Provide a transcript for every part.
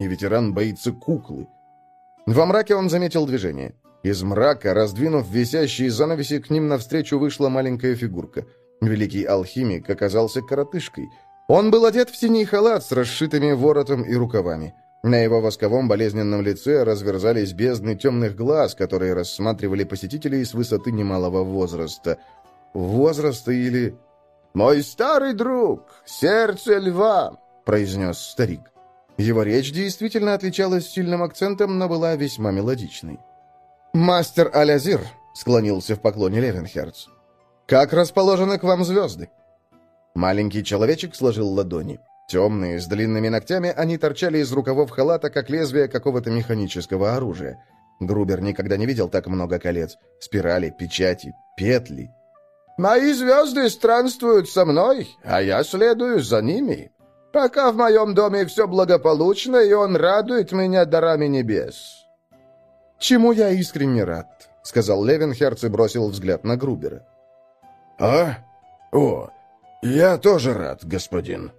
и ветеран боится куклы. Во мраке он заметил движение. Из мрака, раздвинув висящие занавеси, к ним навстречу вышла маленькая фигурка. Великий алхимик оказался коротышкой. Он был одет в синий халат с расшитыми воротом и рукавами. На его восковом болезненном лице разверзались бездны темных глаз, которые рассматривали посетителей с высоты немалого возраста. Возраста или... «Мой старый друг, сердце льва!» — произнес старик. Его речь действительно отличалась сильным акцентом, но была весьма мелодичной. «Мастер Алязир», — склонился в поклоне Левенхерц. «Как расположены к вам звезды?» Маленький человечек сложил ладони. Темные, с длинными ногтями, они торчали из рукавов халата, как лезвие какого-то механического оружия. Грубер никогда не видел так много колец. Спирали, печати, петли. «Мои звезды странствуют со мной, а я следую за ними. Пока в моем доме все благополучно, и он радует меня дарами небес». «Чему я искренне рад», — сказал Левенхерц и бросил взгляд на Грубера. «А? О, я тоже рад, господин».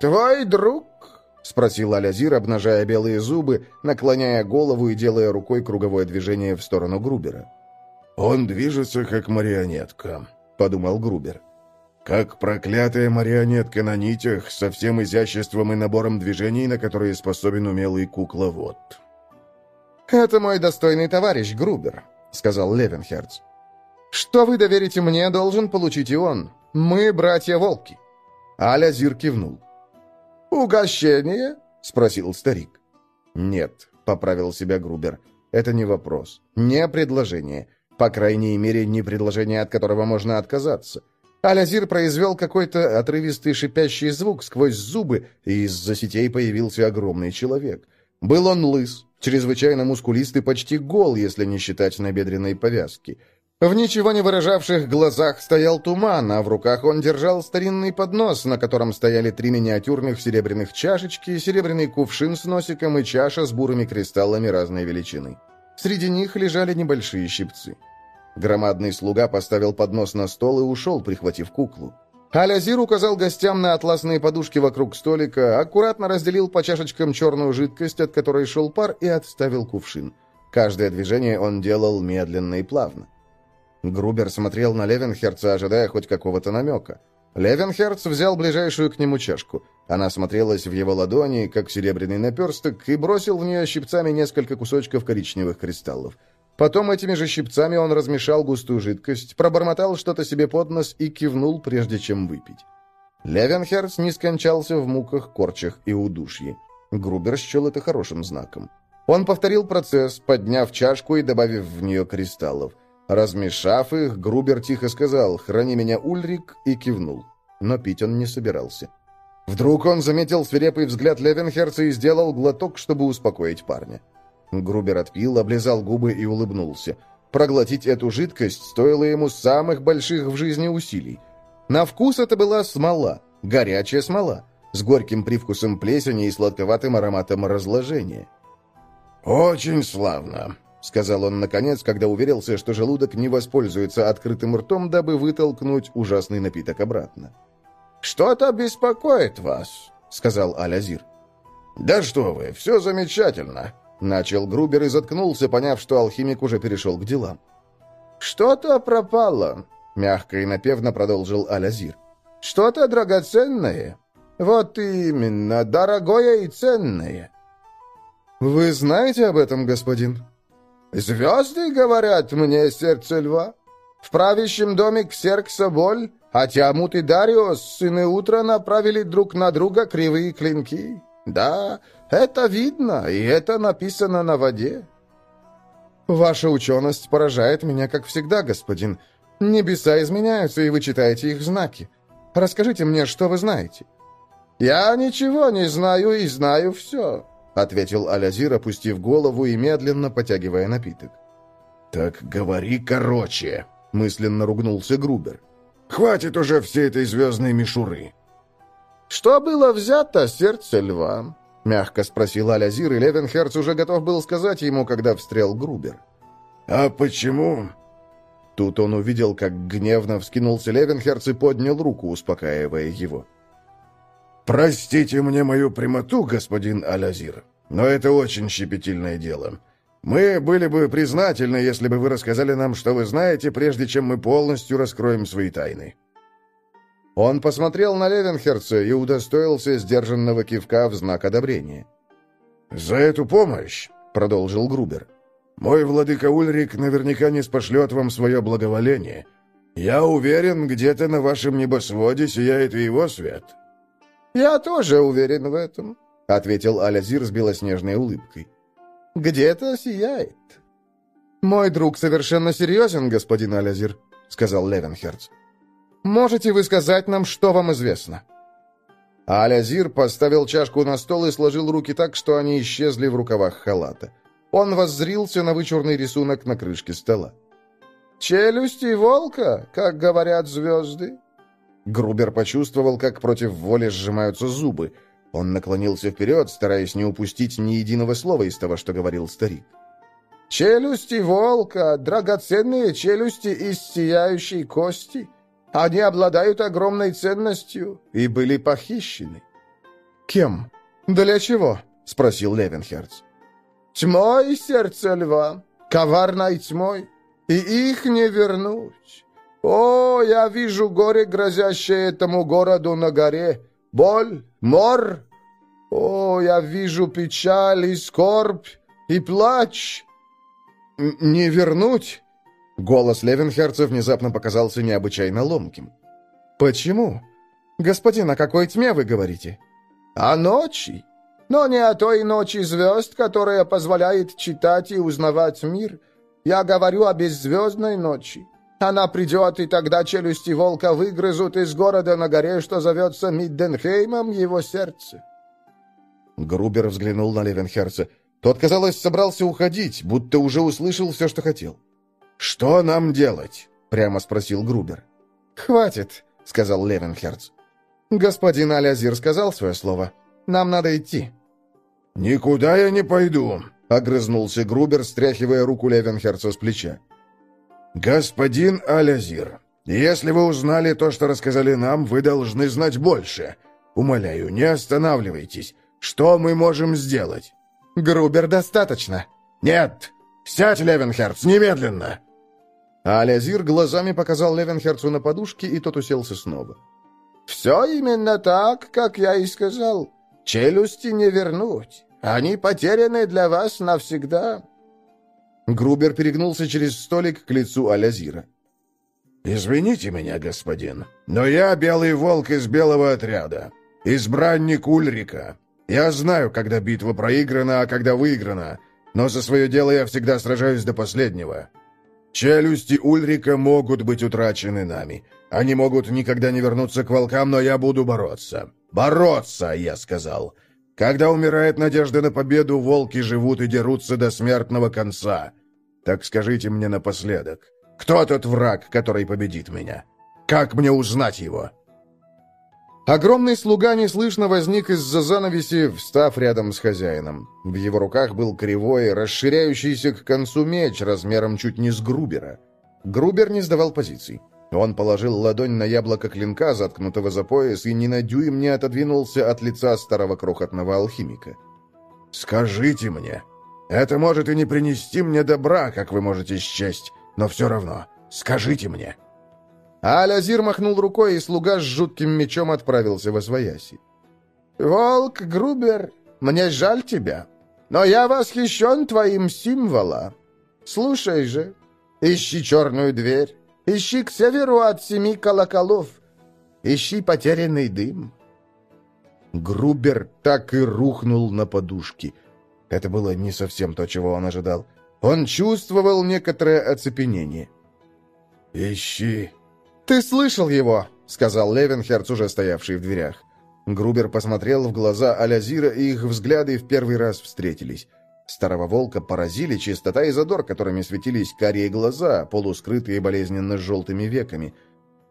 «Твой друг?» — спросил Алязир, обнажая белые зубы, наклоняя голову и делая рукой круговое движение в сторону Грубера. «Он движется, как марионетка», — подумал Грубер. «Как проклятая марионетка на нитях, со всем изяществом и набором движений, на которые способен умелый кукловод». «Это мой достойный товарищ Грубер», — сказал Левенхерц. «Что вы доверите мне, должен получить и он. Мы братья-волки». Аля Зир кивнул. «Угощение?» — спросил старик. «Нет», — поправил себя Грубер. «Это не вопрос. Не предложение. По крайней мере, не предложение, от которого можно отказаться». Алязир произвел какой-то отрывистый шипящий звук сквозь зубы, и из-за сетей появился огромный человек. Был он лыс, чрезвычайно мускулистый, почти гол, если не считать набедренной повязки. В ничего не выражавших глазах стоял туман, а в руках он держал старинный поднос, на котором стояли три миниатюрных серебряных чашечки, серебряный кувшин с носиком и чаша с бурыми кристаллами разной величины. Среди них лежали небольшие щипцы. Громадный слуга поставил поднос на стол и ушел, прихватив куклу. Алязир указал гостям на атласные подушки вокруг столика, аккуратно разделил по чашечкам черную жидкость, от которой шел пар, и отставил кувшин. Каждое движение он делал медленно и плавно. Грубер смотрел на Левенхерца, ожидая хоть какого-то намека. Левенхерц взял ближайшую к нему чашку. Она смотрелась в его ладони, как серебряный наперсток, и бросил в нее щипцами несколько кусочков коричневых кристаллов. Потом этими же щипцами он размешал густую жидкость, пробормотал что-то себе под нос и кивнул, прежде чем выпить. Левенхерц не скончался в муках, корчах и удушье. Грубер счел это хорошим знаком. Он повторил процесс, подняв чашку и добавив в нее кристаллов. Размешав их, Грубер тихо сказал «Храни меня, Ульрик» и кивнул. Но пить он не собирался. Вдруг он заметил свирепый взгляд Левенхерца и сделал глоток, чтобы успокоить парня. Грубер отпил, облизал губы и улыбнулся. Проглотить эту жидкость стоило ему самых больших в жизни усилий. На вкус это была смола, горячая смола, с горьким привкусом плесени и сладковатым ароматом разложения. «Очень славно», — сказал он наконец, когда уверился, что желудок не воспользуется открытым ртом, дабы вытолкнуть ужасный напиток обратно. «Что-то беспокоит вас», — сказал Алязир. «Да что вы, все замечательно», Начал Грубер и заткнулся, поняв, что алхимик уже перешел к делам. «Что-то пропало», — мягко и напевно продолжил Алязир. «Что-то драгоценное. Вот именно, дорогое и ценное». «Вы знаете об этом, господин?» «Звезды говорят мне, сердце льва. В правящем доме Ксеркса Боль, а Тиамут и Дариос, сыны утра, направили друг на друга кривые клинки. Да, это видно, и это написано на воде. Ваша ученость поражает меня, как всегда, господин. Небеса изменяются, и вы читаете их знаки. Расскажите мне, что вы знаете. Я ничего не знаю и знаю все, ответил Алязир, опустив голову и медленно потягивая напиток. Так говори короче, мысленно ругнулся Грубер. Хватит уже всей этой звездной мишуры. Что было взято сердце льва? — мягко спросил Алязир, и Левенхерц уже готов был сказать ему, когда встрел Грубер. «А почему?» Тут он увидел, как гневно вскинулся Левенхерц и поднял руку, успокаивая его. «Простите мне мою прямоту, господин Алязир», но это очень щепетильное дело. Мы были бы признательны, если бы вы рассказали нам, что вы знаете, прежде чем мы полностью раскроем свои тайны». Он посмотрел на Левенхерца и удостоился сдержанного кивка в знак одобрения. «За эту помощь», — продолжил Грубер, — «мой владыка Ульрик наверняка не спошлет вам свое благоволение. Я уверен, где-то на вашем небосводе сияет и его свет». «Я тоже уверен в этом», — ответил Алязир с белоснежной улыбкой. «Где-то сияет». «Мой друг совершенно серьезен, господин Алязир», — сказал Левенхерц. Можете вы сказать нам, что вам известно?» Алязир поставил чашку на стол и сложил руки так, что они исчезли в рукавах халата. Он воззрился на вычурный рисунок на крышке стола. «Челюсти волка, как говорят звезды?» Грубер почувствовал, как против воли сжимаются зубы. Он наклонился вперед, стараясь не упустить ни единого слова из того, что говорил старик. «Челюсти волка, драгоценные челюсти из сияющей кости, они обладают огромной ценностью и были похищены». «Кем? Для чего?» — спросил Левенхерц. «Тьмой сердце льва, коварной тьмой, и их не вернуть. О, я вижу горе, грозящее этому городу на горе, боль, мор. О, я вижу печаль и скорбь, и плач». «Не вернуть?» Голос Левенхерца внезапно показался необычайно ломким. «Почему? Господин, о какой тьме вы говорите?» «О ночи. Но не о той ночи звезд, которая позволяет читать и узнавать мир. Я говорю о беззвездной ночи. Она придет, и тогда челюсти волка выгрызут из города на горе, что зовется Мидденхеймом, его сердце». Грубер взглянул на Левенхерца. Тот, казалось, собрался уходить, будто уже услышал все, что хотел. «Что нам делать?» — прямо спросил Грубер. «Хватит», — сказал Левенхерц. «Господин Алязир сказал свое слово. Нам надо идти». «Никуда я не пойду», — огрызнулся Грубер, стряхивая руку Левенхерца с плеча. «Господин Алязир, если вы узнали то, что рассказали нам, вы должны знать больше. Умоляю, не останавливайтесь. Что мы можем сделать?» «Грубер, достаточно». «Нет! Сядь, Левенхерц, немедленно!» А Алязир глазами показал Левенхерцу на подушке, и тот уселся снова. «Все именно так, как я и сказал. Челюсти не вернуть. Они потеряны для вас навсегда». Грубер перегнулся через столик к лицу Алязира. «Извините меня, господин, но я белый волк из белого отряда, избранник Ульрика. Я знаю, когда битва проиграна, а когда выиграна, но за свое дело я всегда сражаюсь до последнего. Челюсти Ульрика могут быть утрачены нами. Они могут никогда не вернуться к волкам, но я буду бороться. Бороться, я сказал. Когда умирает надежда на победу, волки живут и дерутся до смертного конца. Так скажите мне напоследок, кто тот враг, который победит меня? Как мне узнать его?» Огромный слуга неслышно возник из-за занавеси, встав рядом с хозяином. В его руках был кривой, расширяющийся к концу меч размером чуть не с Грубера. Грубер не сдавал позиций. Он положил ладонь на яблоко клинка, заткнутого за пояс, и ни на дюйм не отодвинулся от лица старого крохотного алхимика. «Скажите мне, это может и не принести мне добра, как вы можете счесть, но все равно, скажите мне». А Алязир махнул рукой, и слуга с жутким мечом отправился во свояси. «Волк, Грубер, мне жаль тебя, но я восхищен твоим символом. Слушай же, ищи черную дверь, ищи к северу от семи колоколов, ищи потерянный дым». Грубер так и рухнул на подушки. Это было не совсем то, чего он ожидал. Он чувствовал некоторое оцепенение. «Ищи «Ты слышал его!» — сказал Левенхерц, уже стоявший в дверях. Грубер посмотрел в глаза Алязира, и их взгляды в первый раз встретились. Старого волка поразили чистота и задор, которыми светились карие глаза, полускрытые болезненно желтыми веками.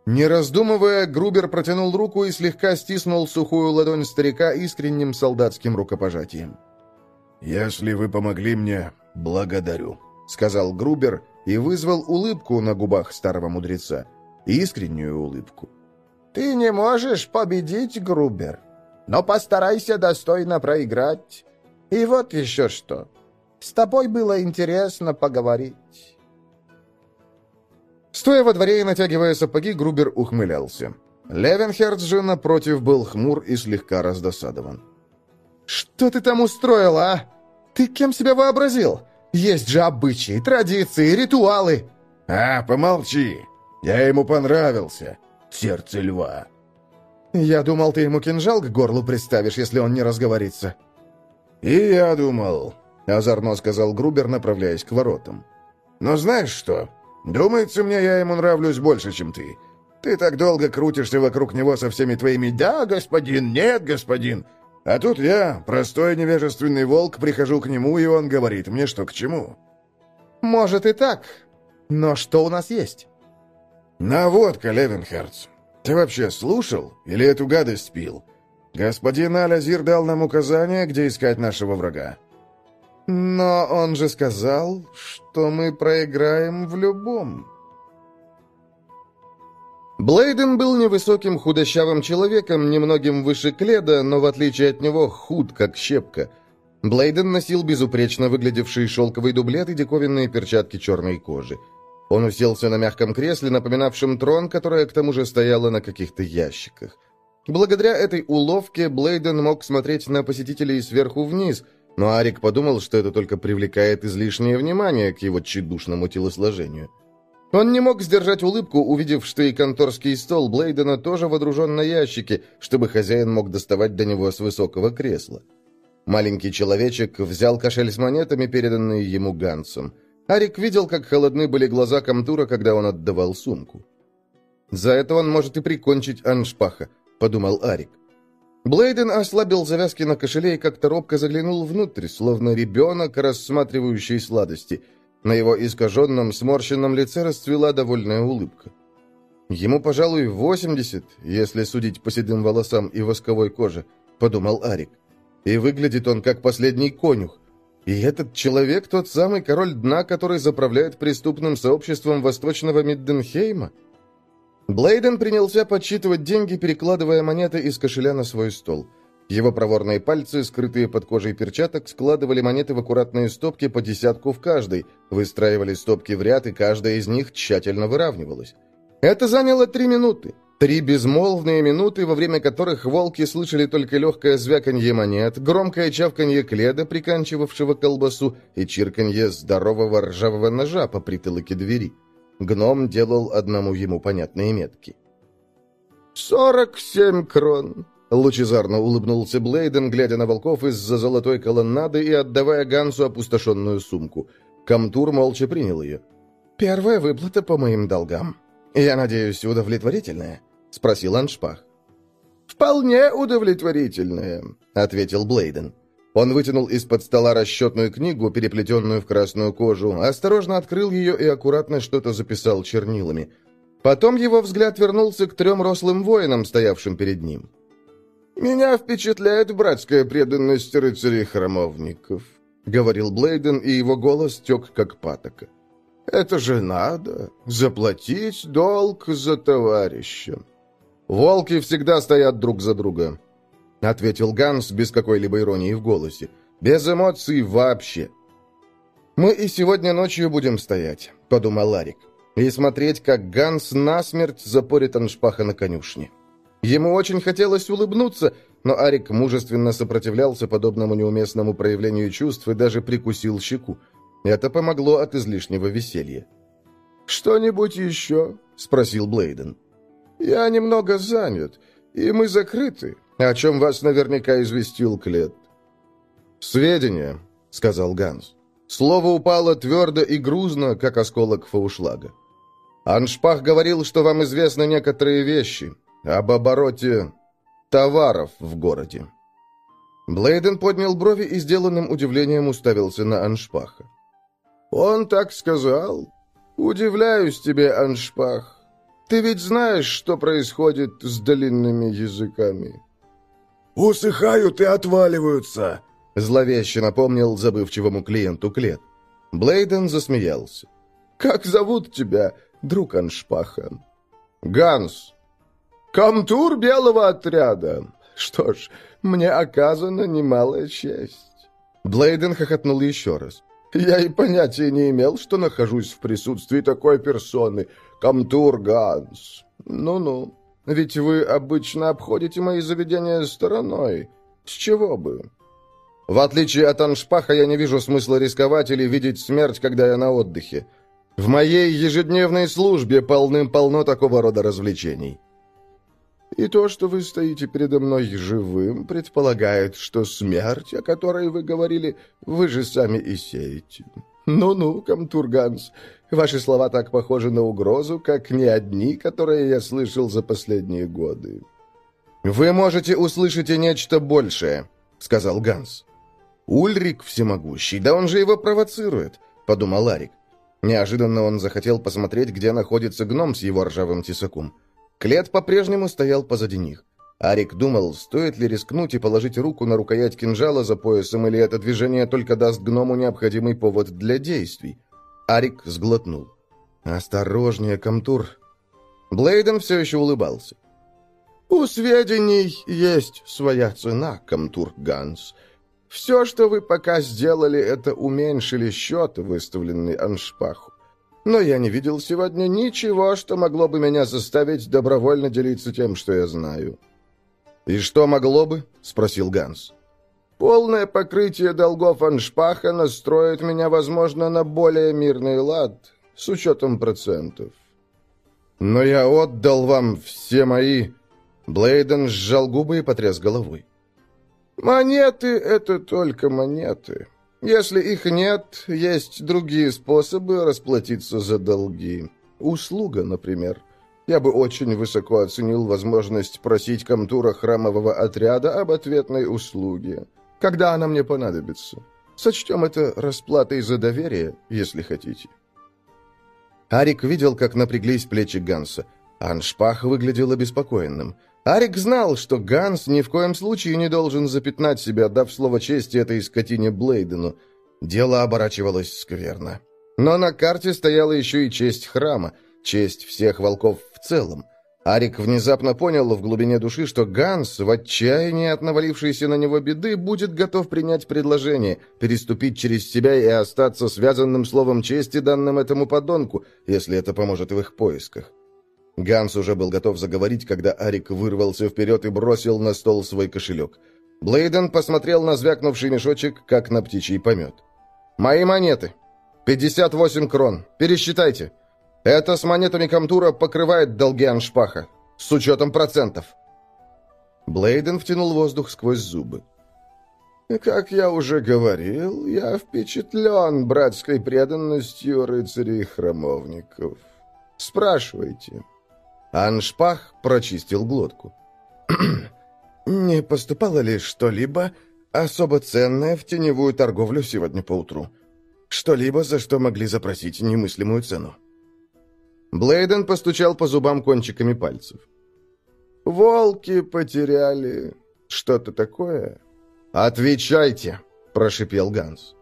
Не раздумывая, Грубер протянул руку и слегка стиснул сухую ладонь старика искренним солдатским рукопожатием. «Если вы помогли мне, благодарю», — сказал Грубер и вызвал улыбку на губах старого мудреца искреннюю улыбку. «Ты не можешь победить, Грубер, но постарайся достойно проиграть. И вот еще что. С тобой было интересно поговорить». Стоя во дворе и натягивая сапоги, Грубер ухмылялся. Левенхерц же, напротив, был хмур и слегка раздосадован. «Что ты там устроил, а? Ты кем себя вообразил? Есть же обычаи, традиции, ритуалы!» «А, помолчи! Я ему понравился, сердце льва!» «Я думал, ты ему кинжал к горлу приставишь, если он не разговорится». «И я думал», — озорно сказал Грубер, направляясь к воротам. «Но знаешь что? Думается мне, я ему нравлюсь больше, чем ты. Ты так долго крутишься вокруг него со всеми твоими «да, господин», «нет, господин». А тут я, простой невежественный волк, прихожу к нему, и он говорит мне, что к чему. «Может и так. Но что у нас есть?» «Наводка, Левенхерц. Ты вообще слушал? Или эту гадость пил? Господин Алязир дал нам указание, где искать нашего врага». «Но он же сказал, что мы проиграем в любом». Блейден был невысоким худощавым человеком, немногим выше Кледа, но в отличие от него худ, как щепка. Блейден носил безупречно выглядевший шелковый дублет и диковинные перчатки черной кожи. Он уселся на мягком кресле, напоминавшем трон, которое к тому же стояло на каких-то ящиках. Благодаря этой уловке Блейден мог смотреть на посетителей сверху вниз, но Арик подумал, что это только привлекает излишнее внимание к его тщедушному телосложению. Он не мог сдержать улыбку, увидев, что и конторский стол Блейдена тоже водружен на ящике, чтобы хозяин мог доставать до него с высокого кресла. Маленький человечек взял кошель с монетами, переданные ему Гансом. Арик видел, как холодны были глаза Камтура, когда он отдавал сумку. «За это он может и прикончить Аншпаха», — подумал Арик. Блейден ослабил завязки на кошеле и как-то робко заглянул внутрь, словно ребенок, рассматривающий сладости — на его искаженном, сморщенном лице расцвела довольная улыбка. «Ему, пожалуй, 80, если судить по седым волосам и восковой коже», — подумал Арик. «И выглядит он как последний конюх. И этот человек тот самый король дна, который заправляет преступным сообществом Восточного Мидденхейма?» Блейден принялся подсчитывать деньги, перекладывая монеты из кошеля на свой стол — его проворные пальцы, скрытые под кожей перчаток, складывали монеты в аккуратные стопки по десятку в каждой, выстраивали стопки в ряд, и каждая из них тщательно выравнивалась. Это заняло три минуты. Три безмолвные минуты, во время которых волки слышали только легкое звяканье монет, громкое чавканье кледа, приканчивавшего колбасу, и чирканье здорового ржавого ножа по притылке двери. Гном делал одному ему понятные метки. «Сорок семь крон», Лучезарно улыбнулся Блейден, глядя на волков из-за золотой колоннады и отдавая Гансу опустошенную сумку. Камтур молча принял ее. «Первая выплата по моим долгам. Я надеюсь, удовлетворительная?» — спросил Аншпах. «Вполне удовлетворительная», — ответил Блейден. Он вытянул из-под стола расчетную книгу, переплетенную в красную кожу, осторожно открыл ее и аккуратно что-то записал чернилами. Потом его взгляд вернулся к трем рослым воинам, стоявшим перед ним. «Меня впечатляет братская преданность рыцарей-храмовников», — говорил Блейден, и его голос тек как патока. «Это же надо, заплатить долг за товарища». «Волки всегда стоят друг за друга», — ответил Ганс без какой-либо иронии в голосе. «Без эмоций вообще». «Мы и сегодня ночью будем стоять», — подумал Ларик, «и смотреть, как Ганс насмерть запорит Аншпаха на конюшне». Ему очень хотелось улыбнуться, но Арик мужественно сопротивлялся подобному неуместному проявлению чувств и даже прикусил щеку. Это помогло от излишнего веселья. «Что-нибудь еще?» — спросил Блейден. «Я немного занят, и мы закрыты, о чем вас наверняка известил Клет». «Сведения», — сказал Ганс. Слово упало твердо и грузно, как осколок фаушлага. «Аншпах говорил, что вам известны некоторые вещи, об обороте товаров в городе. Блейден поднял брови и сделанным удивлением уставился на Аншпаха. «Он так сказал? Удивляюсь тебе, Аншпах. Ты ведь знаешь, что происходит с длинными языками?» «Усыхают и отваливаются», — зловеще напомнил забывчивому клиенту Клет. Блейден засмеялся. «Как зовут тебя, друг Аншпаха?» «Ганс», «Комтур белого отряда. Что ж, мне оказана немалая честь». Блейден хохотнул еще раз. «Я и понятия не имел, что нахожусь в присутствии такой персоны. Камтур Ганс. Ну-ну, ведь вы обычно обходите мои заведения стороной. С чего бы?» «В отличие от Аншпаха, я не вижу смысла рисковать или видеть смерть, когда я на отдыхе. В моей ежедневной службе полным-полно такого рода развлечений». И то, что вы стоите передо мной живым, предполагает, что смерть, о которой вы говорили, вы же сами и сеете. Ну-ну, Камтурганс, ваши слова так похожи на угрозу, как ни одни, которые я слышал за последние годы. «Вы можете услышать и нечто большее», — сказал Ганс. «Ульрик всемогущий, да он же его провоцирует», — подумал Арик. Неожиданно он захотел посмотреть, где находится гном с его ржавым тесаком. Клет по-прежнему стоял позади них. Арик думал, стоит ли рискнуть и положить руку на рукоять кинжала за поясом, или это движение только даст гному необходимый повод для действий. Арик сглотнул. «Осторожнее, Камтур!» Блейден все еще улыбался. «У сведений есть своя цена, Камтур Ганс. Все, что вы пока сделали, это уменьшили счет, выставленный Аншпаху. Но я не видел сегодня ничего, что могло бы меня заставить добровольно делиться тем, что я знаю». «И что могло бы?» — спросил Ганс. «Полное покрытие долгов Аншпаха настроит меня, возможно, на более мирный лад, с учетом процентов». «Но я отдал вам все мои...» Блейден сжал губы и потряс головой. «Монеты — это только монеты. Если их нет, есть другие способы расплатиться за долги. Услуга, например. Я бы очень высоко оценил возможность просить комтура храмового отряда об ответной услуге, когда она мне понадобится. Сочтем это расплатой за доверие, если хотите. Арик видел, как напряглись плечи Ганса. Аншпах выглядел обеспокоенным. Арик знал, что Ганс ни в коем случае не должен запятнать себя, дав слово чести этой скотине Блейдену. Дело оборачивалось скверно. Но на карте стояла еще и честь храма, честь всех волков в целом. Арик внезапно понял в глубине души, что Ганс, в отчаянии от навалившейся на него беды, будет готов принять предложение, переступить через себя и остаться связанным словом чести, данным этому подонку, если это поможет в их поисках. Ганс уже был готов заговорить, когда Арик вырвался вперед и бросил на стол свой кошелек. Блейден посмотрел на звякнувший мешочек, как на птичий помет. «Мои монеты. 58 крон. Пересчитайте. Это с монетами Камтура покрывает долги Аншпаха. С учетом процентов». Блейден втянул воздух сквозь зубы. «Как я уже говорил, я впечатлен братской преданностью рыцарей и храмовников. Спрашивайте». Аншпах прочистил глотку. «Не поступало ли что-либо особо ценное в теневую торговлю сегодня поутру? Что-либо, за что могли запросить немыслимую цену?» Блейден постучал по зубам кончиками пальцев. «Волки потеряли что-то такое?» «Отвечайте!» – прошипел Ганс.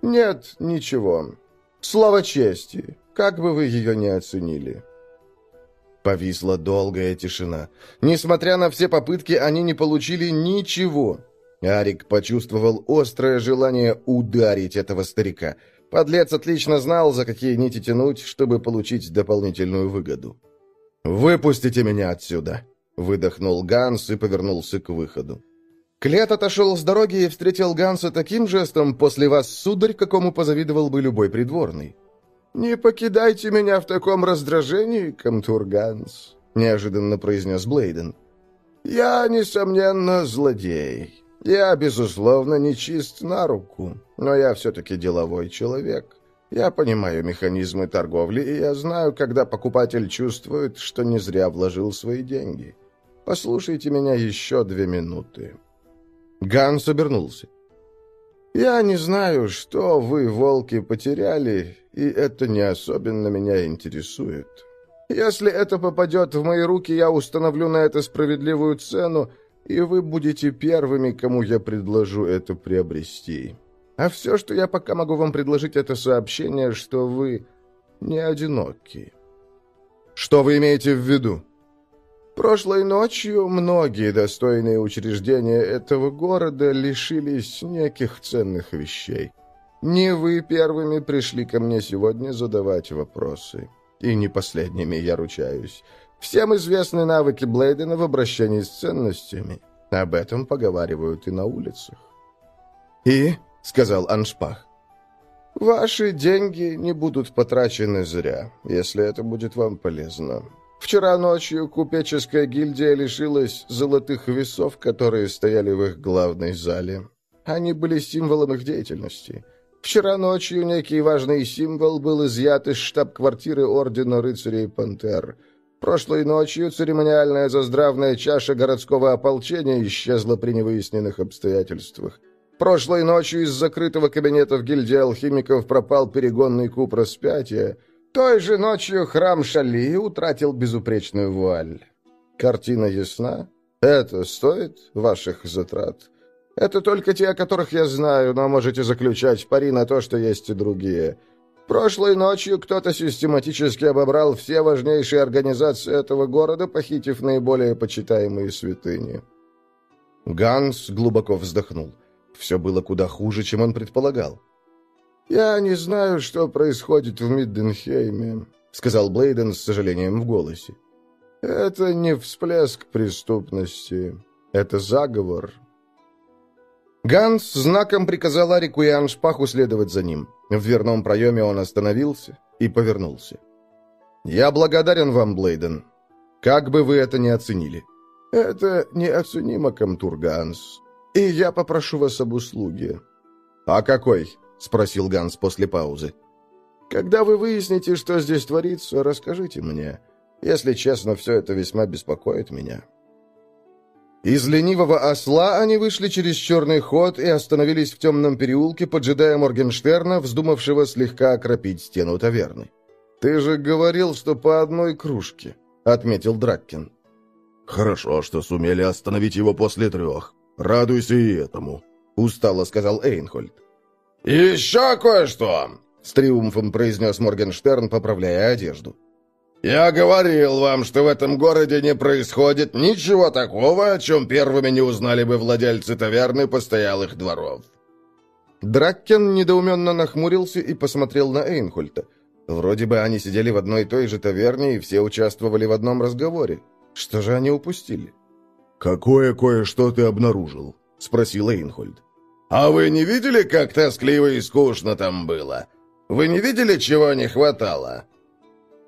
«Нет, ничего. Слово чести, как бы вы ее не оценили». Повисла долгая тишина. Несмотря на все попытки, они не получили ничего. Арик почувствовал острое желание ударить этого старика. Подлец отлично знал, за какие нити тянуть, чтобы получить дополнительную выгоду. «Выпустите меня отсюда!» — выдохнул Ганс и повернулся к выходу. Клет отошел с дороги и встретил Ганса таким жестом «После вас, сударь, какому позавидовал бы любой придворный». «Не покидайте меня в таком раздражении, Камтурганс», — неожиданно произнес Блейден. «Я, несомненно, злодей. Я, безусловно, не чист на руку, но я все-таки деловой человек. Я понимаю механизмы торговли, и я знаю, когда покупатель чувствует, что не зря вложил свои деньги. Послушайте меня еще две минуты». Ганс обернулся. «Я не знаю, что вы, волки, потеряли, и это не особенно меня интересует. Если это попадет в мои руки, я установлю на это справедливую цену, и вы будете первыми, кому я предложу это приобрести. А все, что я пока могу вам предложить, это сообщение, что вы не одиноки». «Что вы имеете в виду?» Прошлой ночью многие достойные учреждения этого города лишились неких ценных вещей. Не вы первыми пришли ко мне сегодня задавать вопросы. И не последними, я ручаюсь. Всем известны навыки Блейдена в обращении с ценностями. Об этом поговаривают и на улицах. «И?» — сказал Аншпах. «Ваши деньги не будут потрачены зря, если это будет вам полезно. Вчера ночью купеческая гильдия лишилась золотых весов, которые стояли в их главной зале. Они были символом их деятельности». Вчера ночью некий важный символ был изъят из штаб-квартиры Ордена Рыцарей Пантер. Прошлой ночью церемониальная заздравная чаша городского ополчения исчезла при невыясненных обстоятельствах. Прошлой ночью из закрытого кабинета в гильдии алхимиков пропал перегонный куб распятия. Той же ночью храм Шали утратил безупречную вуаль. Картина ясна? Это стоит ваших затрат?» Это только те, о которых я знаю, но можете заключать пари на то, что есть и другие. Прошлой ночью кто-то систематически обобрал все важнейшие организации этого города, похитив наиболее почитаемые святыни». Ганс глубоко вздохнул. Все было куда хуже, чем он предполагал. «Я не знаю, что происходит в Мидденхейме», — сказал Блейден с сожалением в голосе. «Это не всплеск преступности. Это заговор, Ганс знаком приказал Арику и Аншпаху следовать за ним. В дверном проеме он остановился и повернулся. «Я благодарен вам, Блейден. Как бы вы это ни оценили». «Это неоценимо, Камтур Ганс. И я попрошу вас об услуге». «А какой?» — спросил Ганс после паузы. «Когда вы выясните, что здесь творится, расскажите мне. Если честно, все это весьма беспокоит меня». Из ленивого осла они вышли через черный ход и остановились в темном переулке, поджидая Моргенштерна, вздумавшего слегка окропить стену таверны. «Ты же говорил, что по одной кружке», — отметил Драккин. «Хорошо, что сумели остановить его после трех. Радуйся и этому», — устало сказал Эйнхольд. «Еще кое-что!» — с триумфом произнес Моргенштерн, поправляя одежду. «Я говорил вам, что в этом городе не происходит ничего такого, о чем первыми не узнали бы владельцы таверны постоялых дворов». Драккен недоуменно нахмурился и посмотрел на Эйнхольта. Вроде бы они сидели в одной и той же таверне и все участвовали в одном разговоре. Что же они упустили? «Какое кое-что ты обнаружил?» — спросил Эйнхольд. «А вы не видели, как тоскливо и скучно там было? Вы не видели, чего не хватало?»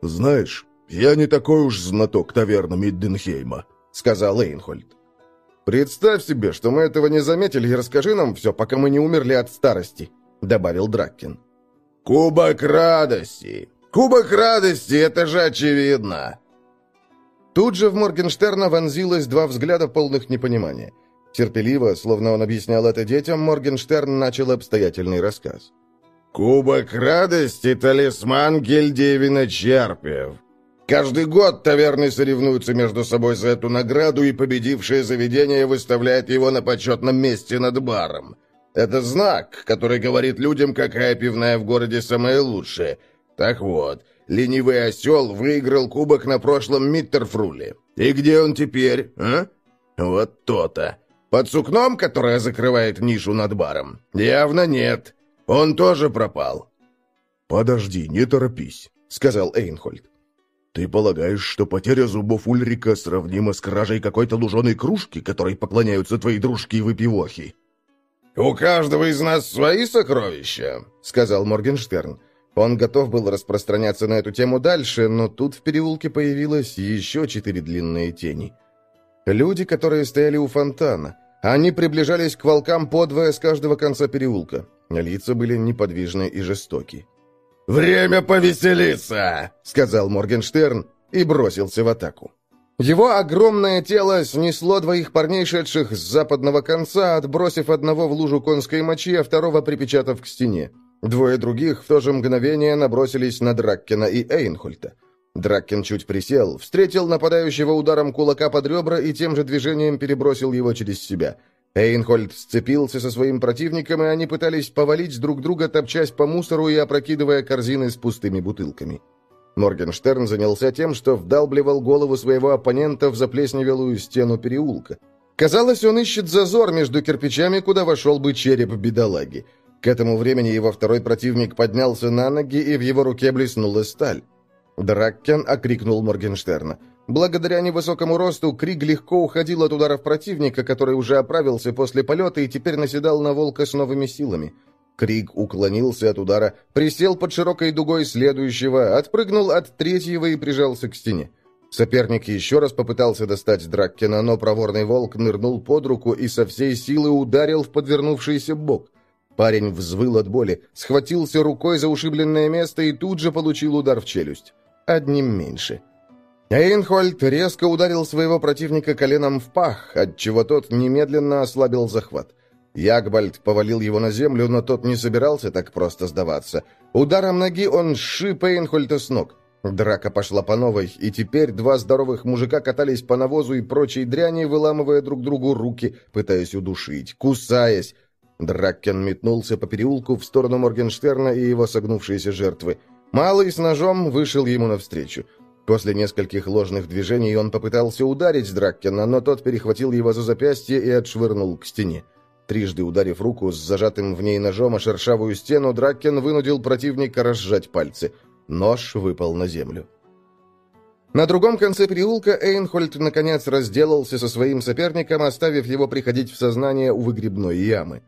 «Знаешь, я не такой уж знаток таверны Мидденхейма», — сказал Эйнхольд. «Представь себе, что мы этого не заметили, и расскажи нам все, пока мы не умерли от старости», — добавил Драккин. «Кубок радости! Кубок радости, это же очевидно!» Тут же в Моргенштерна вонзилось два взгляда полных непонимания. Терпеливо, словно он объяснял это детям, Моргенштерн начал обстоятельный рассказ. Кубок радости — талисман гильдии виночерпиев. Каждый год таверны соревнуются между собой за эту награду, и победившее заведение выставляет его на почетном месте над баром. Это знак, который говорит людям, какая пивная в городе самая лучшая. Так вот, ленивый осел выиграл кубок на прошлом Миттерфруле. И где он теперь, а? Вот то-то. Под сукном, которое закрывает нишу над баром? Явно нет. Он тоже пропал». «Подожди, не торопись», — сказал Эйнхольд. «Ты полагаешь, что потеря зубов Ульрика сравнима с кражей какой-то луженой кружки, которой поклоняются твои дружки и выпивохи?» «У каждого из нас свои сокровища», — сказал Моргенштерн. Он готов был распространяться на эту тему дальше, но тут в переулке появилось еще четыре длинные тени. Люди, которые стояли у фонтана. Они приближались к волкам подвое с каждого конца переулка. Лица были неподвижны и жестоки. «Время повеселиться!» — сказал Моргенштерн и бросился в атаку. Его огромное тело снесло двоих парней, шедших с западного конца, отбросив одного в лужу конской мочи, а второго припечатав к стене. Двое других в то же мгновение набросились на Драккена и Эйнхольта. Драккен чуть присел, встретил нападающего ударом кулака под ребра и тем же движением перебросил его через себя — Эйнхольд сцепился со своим противником, и они пытались повалить друг друга, топчась по мусору и опрокидывая корзины с пустыми бутылками. Моргенштерн занялся тем, что вдалбливал голову своего оппонента в заплесневелую стену переулка. Казалось, он ищет зазор между кирпичами, куда вошел бы череп бедолаги. К этому времени его второй противник поднялся на ноги, и в его руке блеснула сталь. Драккен окрикнул Моргенштерна. Благодаря невысокому росту Криг легко уходил от ударов противника, который уже оправился после полета и теперь наседал на волка с новыми силами. Криг уклонился от удара, присел под широкой дугой следующего, отпрыгнул от третьего и прижался к стене. Соперник еще раз попытался достать Драккена, но проворный волк нырнул под руку и со всей силы ударил в подвернувшийся бок. Парень взвыл от боли, схватился рукой за ушибленное место и тут же получил удар в челюсть. Одним меньше. Эйнхольд резко ударил своего противника коленом в пах, отчего тот немедленно ослабил захват. Ягбальд повалил его на землю, но тот не собирался так просто сдаваться. Ударом ноги он сшиб Эйнхольда с ног. Драка пошла по новой, и теперь два здоровых мужика катались по навозу и прочей дряни, выламывая друг другу руки, пытаясь удушить, кусаясь. Дракен метнулся по переулку в сторону Моргенштерна и его согнувшиеся жертвы. Малый с ножом вышел ему навстречу. После нескольких ложных движений он попытался ударить Драккена, но тот перехватил его за запястье и отшвырнул к стене. Трижды ударив руку с зажатым в ней ножом о шершавую стену, Дракен вынудил противника разжать пальцы. Нож выпал на землю. На другом конце переулка Эйнхольд наконец разделался со своим соперником, оставив его приходить в сознание у выгребной ямы.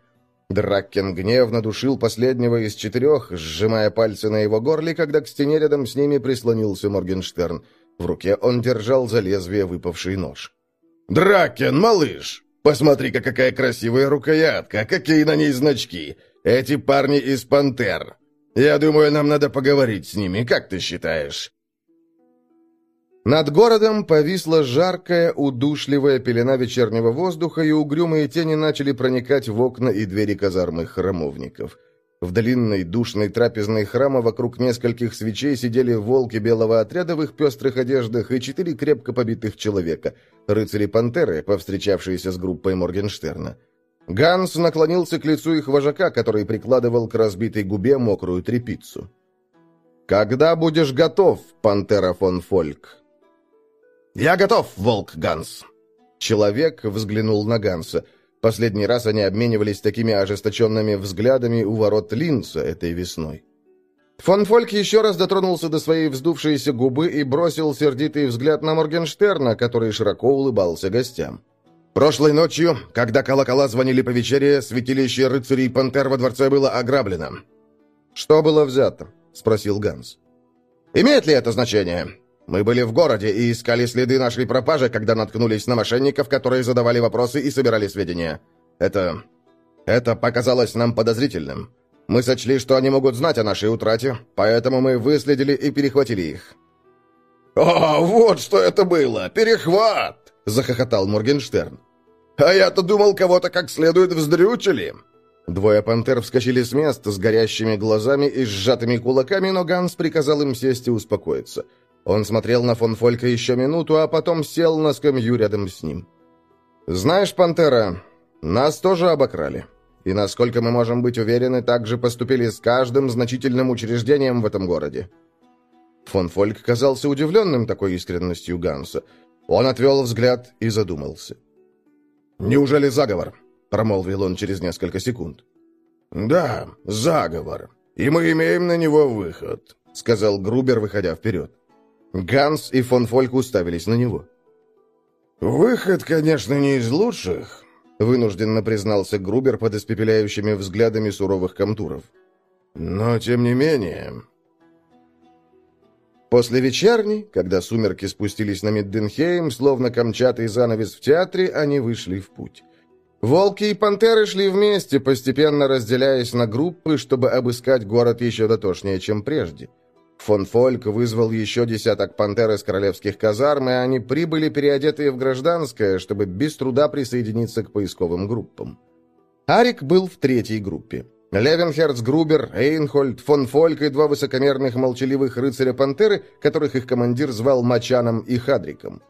Дракен гневно душил последнего из четырех, сжимая пальцы на его горле, когда к стене рядом с ними прислонился Моргенштерн. В руке он держал за лезвие выпавший нож. «Дракен, малыш!» Посмотри-ка, какая красивая рукоятка, какие на ней значки. Эти парни из «Пантер». Я думаю, нам надо поговорить с ними, как ты считаешь?» Над городом повисла жаркая, удушливая пелена вечернего воздуха, и угрюмые тени начали проникать в окна и двери казармы храмовников. В длинной душной трапезной храма вокруг нескольких свечей сидели волки белого отряда в их пестрых одеждах и четыре крепко побитых человека, рыцари-пантеры, повстречавшиеся с группой Моргенштерна. Ганс наклонился к лицу их вожака, который прикладывал к разбитой губе мокрую тряпицу. «Когда будешь готов, пантера фон Фольк?» «Я готов, волк Ганс!» Человек взглянул на Ганса – Последний раз они обменивались такими ожесточенными взглядами у ворот Линца этой весной. Фон Фольк еще раз дотронулся до своей вздувшейся губы и бросил сердитый взгляд на Моргенштерна, который широко улыбался гостям. «Прошлой ночью, когда колокола звонили по вечере, святилище рыцарей Пантер во дворце было ограблено». «Что было взято?» — спросил Ганс. «Имеет ли это значение? Мы были в городе и искали следы нашей пропажи, когда наткнулись на мошенников, которые задавали вопросы и собирали сведения. Это... это показалось нам подозрительным. Мы сочли, что они могут знать о нашей утрате, поэтому мы выследили и перехватили их». «О, вот что это было! Перехват!» — захохотал Моргенштерн. «А я-то думал, кого-то как следует вздрючили!» Двое пантер вскочили с места с горящими глазами и сжатыми кулаками, но Ганс приказал им сесть и успокоиться. Он смотрел на фон Фолька еще минуту, а потом сел на скамью рядом с ним. «Знаешь, Пантера, нас тоже обокрали. И, насколько мы можем быть уверены, так же поступили с каждым значительным учреждением в этом городе». Фон Фольк казался удивленным такой искренностью Ганса. Он отвел взгляд и задумался. «Неужели заговор?» — промолвил он через несколько секунд. «Да, заговор. И мы имеем на него выход», — сказал Грубер, выходя вперед. Ганс и фон Фольк уставились на него. «Выход, конечно, не из лучших», — вынужденно признался Грубер под испепеляющими взглядами суровых комтуров. «Но, тем не менее...» После вечерни, когда сумерки спустились на Мидденхейм, словно камчатый занавес в театре, они вышли в путь. Волки и пантеры шли вместе, постепенно разделяясь на группы, чтобы обыскать город еще дотошнее, чем прежде. Фон Фольк вызвал еще десяток пантер из королевских казарм, и они прибыли, переодетые в гражданское, чтобы без труда присоединиться к поисковым группам. Арик был в третьей группе. Левенхерц, Грубер, Эйнхольд, фон Фольк и два высокомерных молчаливых рыцаря-пантеры, которых их командир звал Мачаном и Хадриком.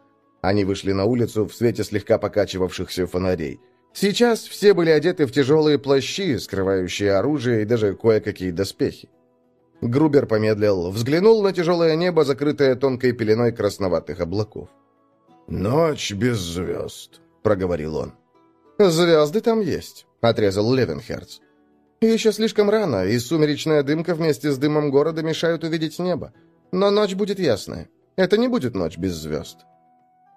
Они вышли на улицу в свете слегка покачивавшихся фонарей. Сейчас все были одеты в тяжелые плащи, скрывающие оружие и даже кое-какие доспехи. Грубер помедлил, взглянул на тяжелое небо, закрытое тонкой пеленой красноватых облаков. «Ночь без звезд», — проговорил он. «Звезды там есть», — отрезал Левенхерц. «Еще слишком рано, и сумеречная дымка вместе с дымом города мешают увидеть небо. Но ночь будет ясная. Это не будет ночь без звезд».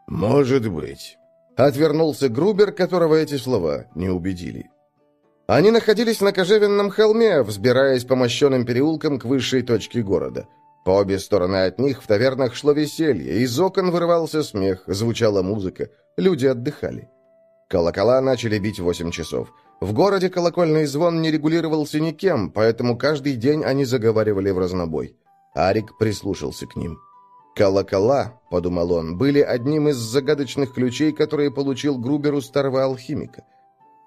«Может быть», — отвернулся Грубер, которого эти слова не убедили. Они находились на кожевенном холме, взбираясь по мощенным переулкам к высшей точке города. По обе стороны от них в тавернах шло веселье, из окон вырывался смех, звучала музыка, люди отдыхали. Колокола начали бить восемь часов. В городе колокольный звон не регулировался никем, поэтому каждый день они заговаривали в разнобой. Арик прислушался к ним. «Колокола», — подумал он, — были одним из загадочных ключей, которые получил Грубер у старого алхимика —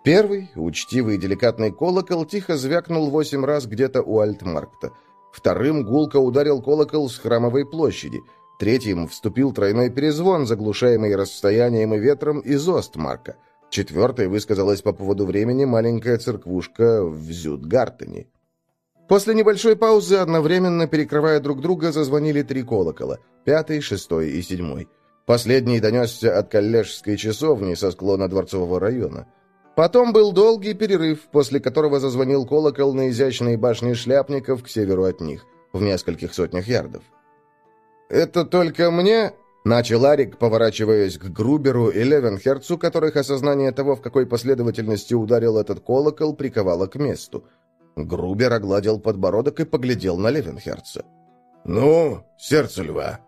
Первый, учтивый и деликатный колокол, тихо звякнул восемь раз где-то у Альтмаркта. Вторым гулко ударил колокол с храмовой площади. Третьим вступил тройной перезвон, заглушаемый расстоянием и ветром из Остмарка. Четвертой высказалась по поводу времени маленькая церквушка в Зюдгартене. После небольшой паузы, одновременно перекрывая друг друга, зазвонили три колокола — пятый, шестой и седьмой. Последний донесся от коллежской часовни со склона Дворцового района. Потом был долгий перерыв, после которого зазвонил колокол на изящной башне шляпников к северу от них, в нескольких сотнях ярдов. «Это только мне?» — начал Арик, поворачиваясь к Груберу и Левенхерцу, которых осознание того, в какой последовательности ударил этот колокол, приковало к месту. Грубер огладил подбородок и поглядел на Левенхерца. «Ну, сердце льва».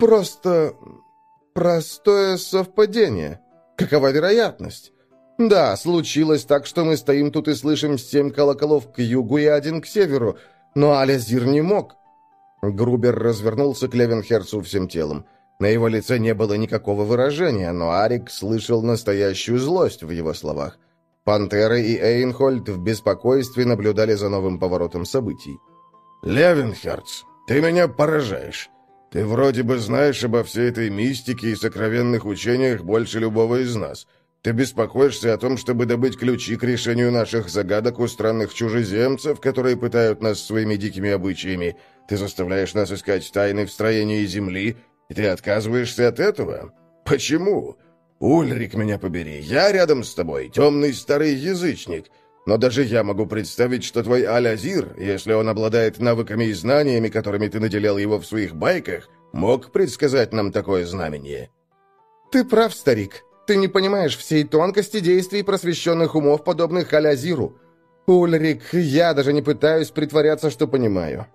«Просто... простое совпадение. Какова вероятность?» «Да, случилось так, что мы стоим тут и слышим семь колоколов к югу и один к северу, но Алязир не мог». Грубер развернулся к Левенхерцу всем телом. На его лице не было никакого выражения, но Арик слышал настоящую злость в его словах. Пантера и Эйнхольд в беспокойстве наблюдали за новым поворотом событий. «Левенхерц, ты меня поражаешь. Ты вроде бы знаешь обо всей этой мистике и сокровенных учениях больше любого из нас». Ты беспокоишься о том, чтобы добыть ключи к решению наших загадок у странных чужеземцев, которые пытают нас своими дикими обычаями. Ты заставляешь нас искать тайны в строении земли, и ты отказываешься от этого? Почему? Ульрик, меня побери, я рядом с тобой, темный старый язычник. Но даже я могу представить, что твой Алязир, если он обладает навыками и знаниями, которыми ты наделял его в своих байках, мог предсказать нам такое знамение. Ты прав, старик, ты не понимаешь всей тонкости действий просвещенных умов, подобных Халязиру. Ульрик, я даже не пытаюсь притворяться, что понимаю.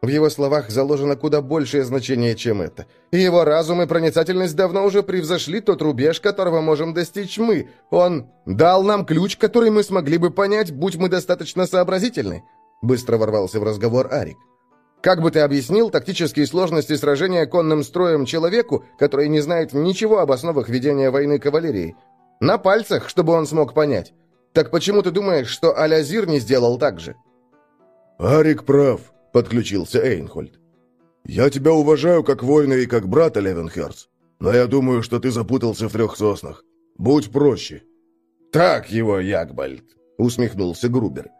В его словах заложено куда большее значение, чем это. И его разум и проницательность давно уже превзошли тот рубеж, которого можем достичь мы. Он дал нам ключ, который мы смогли бы понять, будь мы достаточно сообразительны. Быстро ворвался в разговор Арик. Как бы ты объяснил тактические сложности сражения конным строем человеку, который не знает ничего об основах ведения войны кавалерии? На пальцах, чтобы он смог понять. Так почему ты думаешь, что Алязир не сделал так же?» «Арик прав», — подключился Эйнхольд. «Я тебя уважаю как воина и как брата, Левенхерц, но я думаю, что ты запутался в трех соснах. Будь проще». «Так его, Ягбальд», — усмехнулся Грубер.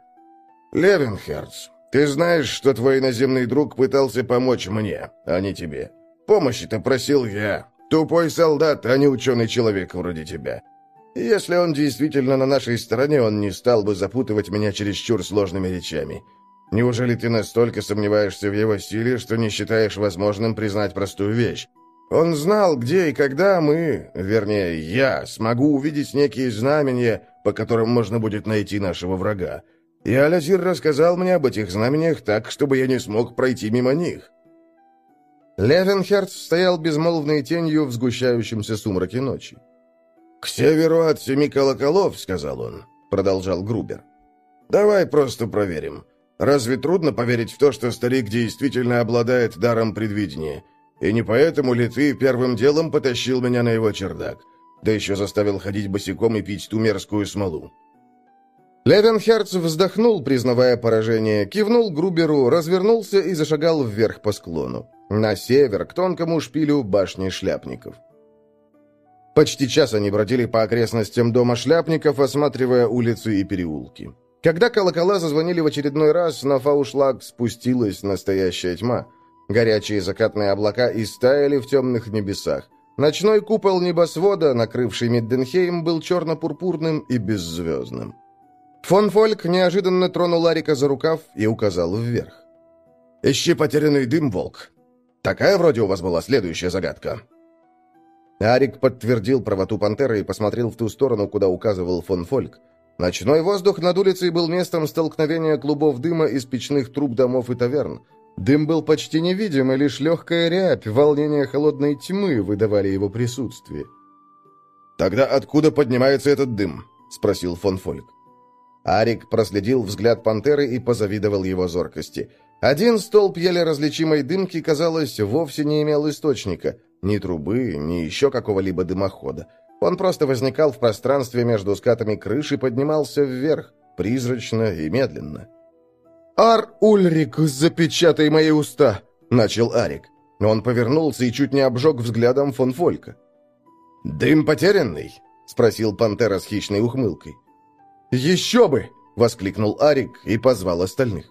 «Левенхерц, ты знаешь, что твой иноземный друг пытался помочь мне, а не тебе. Помощи-то просил я. Тупой солдат, а не ученый человек вроде тебя. Если он действительно на нашей стороне, он не стал бы запутывать меня чересчур сложными речами. Неужели ты настолько сомневаешься в его силе, что не считаешь возможным признать простую вещь? Он знал, где и когда мы, вернее, я, смогу увидеть некие знамения, по которым можно будет найти нашего врага. И Алязир рассказал мне об этих знамениях так, чтобы я не смог пройти мимо них. Левенхерц стоял безмолвной тенью в сгущающемся сумраке ночи. «К северу от семи колоколов», — сказал он, — продолжал Грубер. «Давай просто проверим. Разве трудно поверить в то, что старик действительно обладает даром предвидения? И не поэтому ли ты первым делом потащил меня на его чердак? Да еще заставил ходить босиком и пить ту мерзкую смолу?» Левенхерц вздохнул, признавая поражение, кивнул Груберу, развернулся и зашагал вверх по склону. На север, к тонкому шпилю башни шляпников. Почти час они бродили по окрестностям дома шляпников, осматривая улицы и переулки. Когда колокола зазвонили в очередной раз, на фаушлаг спустилась настоящая тьма. Горячие закатные облака истаяли в темных небесах. Ночной купол небосвода, накрывший Мидденхейм, был черно-пурпурным и беззвездным. Фон Фольк неожиданно тронул Ларика за рукав и указал вверх. «Ищи потерянный дым, волк. Такая вроде у вас была следующая загадка». Арик подтвердил правоту пантеры и посмотрел в ту сторону, куда указывал фон Фольк. Ночной воздух над улицей был местом столкновения клубов дыма из печных труб домов и таверн. Дым был почти невидим, и лишь легкая рябь, волнение холодной тьмы выдавали его присутствие. «Тогда откуда поднимается этот дым?» — спросил фон Фольк. Арик проследил взгляд пантеры и позавидовал его зоркости. Один столб еле различимой дымки, казалось, вовсе не имел источника. Ни трубы, ни еще какого-либо дымохода. Он просто возникал в пространстве между скатами крыши и поднимался вверх, призрачно и медленно. «Ар Ульрик, запечатай мои уста!» — начал Арик. Он повернулся и чуть не обжег взглядом фон Фолька. «Дым потерянный?» — спросил пантера с хищной ухмылкой. «Еще бы!» — воскликнул Арик и позвал остальных.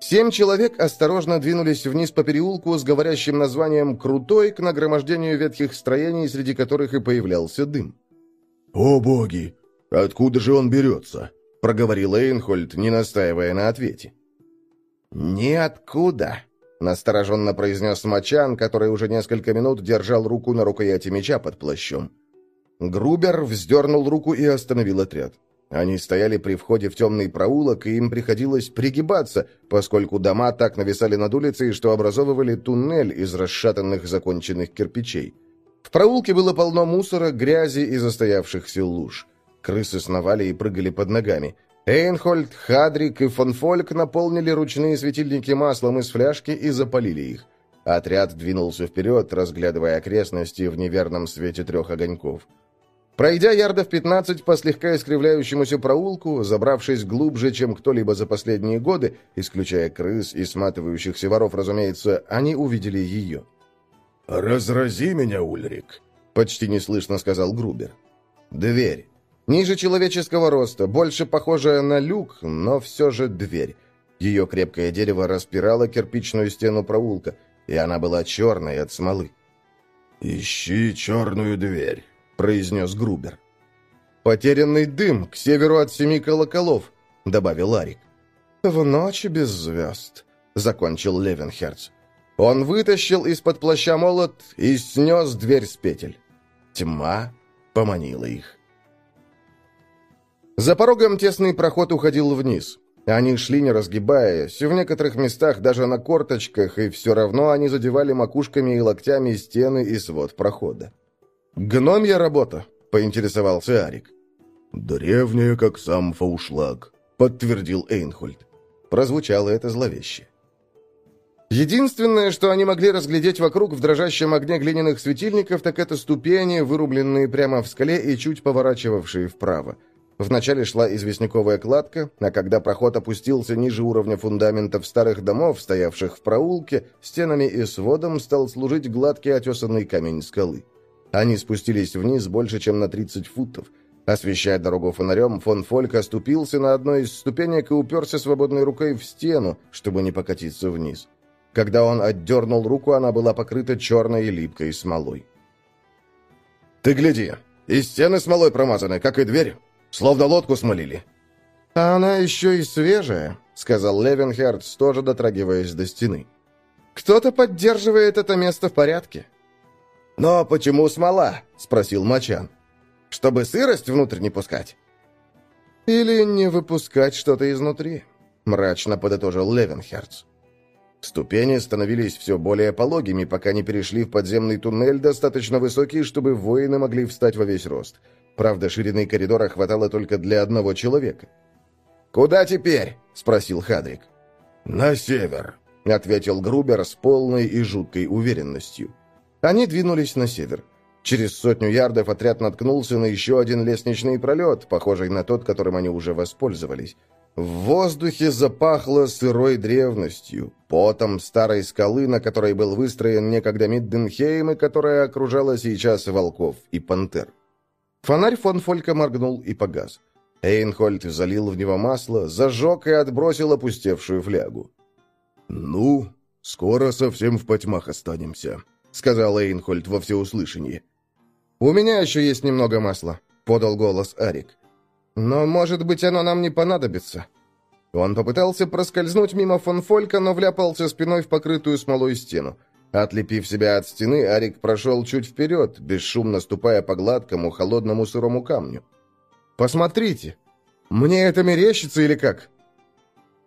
Семь человек осторожно двинулись вниз по переулку с говорящим названием «Крутой» к нагромождению ветхих строений, среди которых и появлялся дым. «О боги! Откуда же он берется?» — проговорил Эйнхольд, не настаивая на ответе. «Ниоткуда», — настороженно произнес Мачан, который уже несколько минут держал руку на рукояти меча под плащом. Грубер вздернул руку и остановил отряд. Они стояли при входе в темный проулок, и им приходилось пригибаться, поскольку дома так нависали над улицей, что образовывали туннель из расшатанных законченных кирпичей. В проулке было полно мусора, грязи и застоявшихся луж. Крысы сновали и прыгали под ногами. Эйнхольд, Хадрик и фон Фольк наполнили ручные светильники маслом из фляжки и запалили их. Отряд двинулся вперед, разглядывая окрестности в неверном свете трех огоньков. Пройдя ярдов 15 по слегка искривляющемуся проулку, забравшись глубже, чем кто-либо за последние годы, исключая крыс и сматывающихся воров, разумеется, они увидели ее. «Разрази меня, Ульрик!» — почти неслышно сказал Грубер. «Дверь. Ниже человеческого роста, больше похожая на люк, но все же дверь. Ее крепкое дерево распирало кирпичную стену проулка, и она была черной от смолы. «Ищи черную дверь», — произнес Грубер. «Потерянный дым к северу от семи колоколов», — добавил Арик. «В ночи без звезд», — закончил Левенхерц. Он вытащил из-под плаща молот и снес дверь с петель. Тьма поманила их. За порогом тесный проход уходил вниз. Они шли, не разгибаясь, в некоторых местах даже на корточках, и все равно они задевали макушками и локтями стены и свод прохода. «Гномья работа», — поинтересовался Арик. «Древняя, как сам фаушлаг», — подтвердил Эйнхольд. Прозвучало это зловеще. Единственное, что они могли разглядеть вокруг в дрожащем огне глиняных светильников, так это ступени, вырубленные прямо в скале и чуть поворачивавшие вправо. Вначале шла известняковая кладка, а когда проход опустился ниже уровня фундаментов старых домов, стоявших в проулке, стенами и сводом стал служить гладкий отесанный камень скалы. Они спустились вниз больше, чем на 30 футов. Освещая дорогу фонарем, фон Фольк оступился на одной из ступенек и уперся свободной рукой в стену, чтобы не покатиться вниз. Когда он отдернул руку, она была покрыта черной и липкой смолой. «Ты гляди, и стены смолой промазаны, как и дверь. Словно лодку смолили». «А она еще и свежая», — сказал Левенхерц, тоже дотрагиваясь до стены. «Кто-то поддерживает это место в порядке». «Но почему смола?» — спросил Мачан. «Чтобы сырость внутрь не пускать?» «Или не выпускать что-то изнутри», — мрачно подытожил Левенхерц. Ступени становились все более пологими, пока не перешли в подземный туннель, достаточно высокий, чтобы воины могли встать во весь рост. Правда, ширины коридора хватало только для одного человека. «Куда теперь?» — спросил Хадрик. «На север», — ответил Грубер с полной и жуткой уверенностью. Они двинулись на север. Через сотню ярдов отряд наткнулся на еще один лестничный пролет, похожий на тот, которым они уже воспользовались. В воздухе запахло сырой древностью, потом старой скалы, на которой был выстроен некогда Мидденхейм и которая окружала сейчас волков и пантер. Фонарь фон Фолька моргнул и погас. Эйнхольд залил в него масло, зажег и отбросил опустевшую флягу. «Ну, скоро совсем в потьмах останемся», — сказал Эйнхольд во всеуслышание. «У меня еще есть немного масла», — подал голос Арик. «Но, может быть, оно нам не понадобится». Он попытался проскользнуть мимо фон Фолька, но вляпался спиной в покрытую смолой стену. Отлепив себя от стены, Арик прошел чуть вперед, бесшумно ступая по гладкому, холодному сырому камню. «Посмотрите! Мне это мерещится или как?»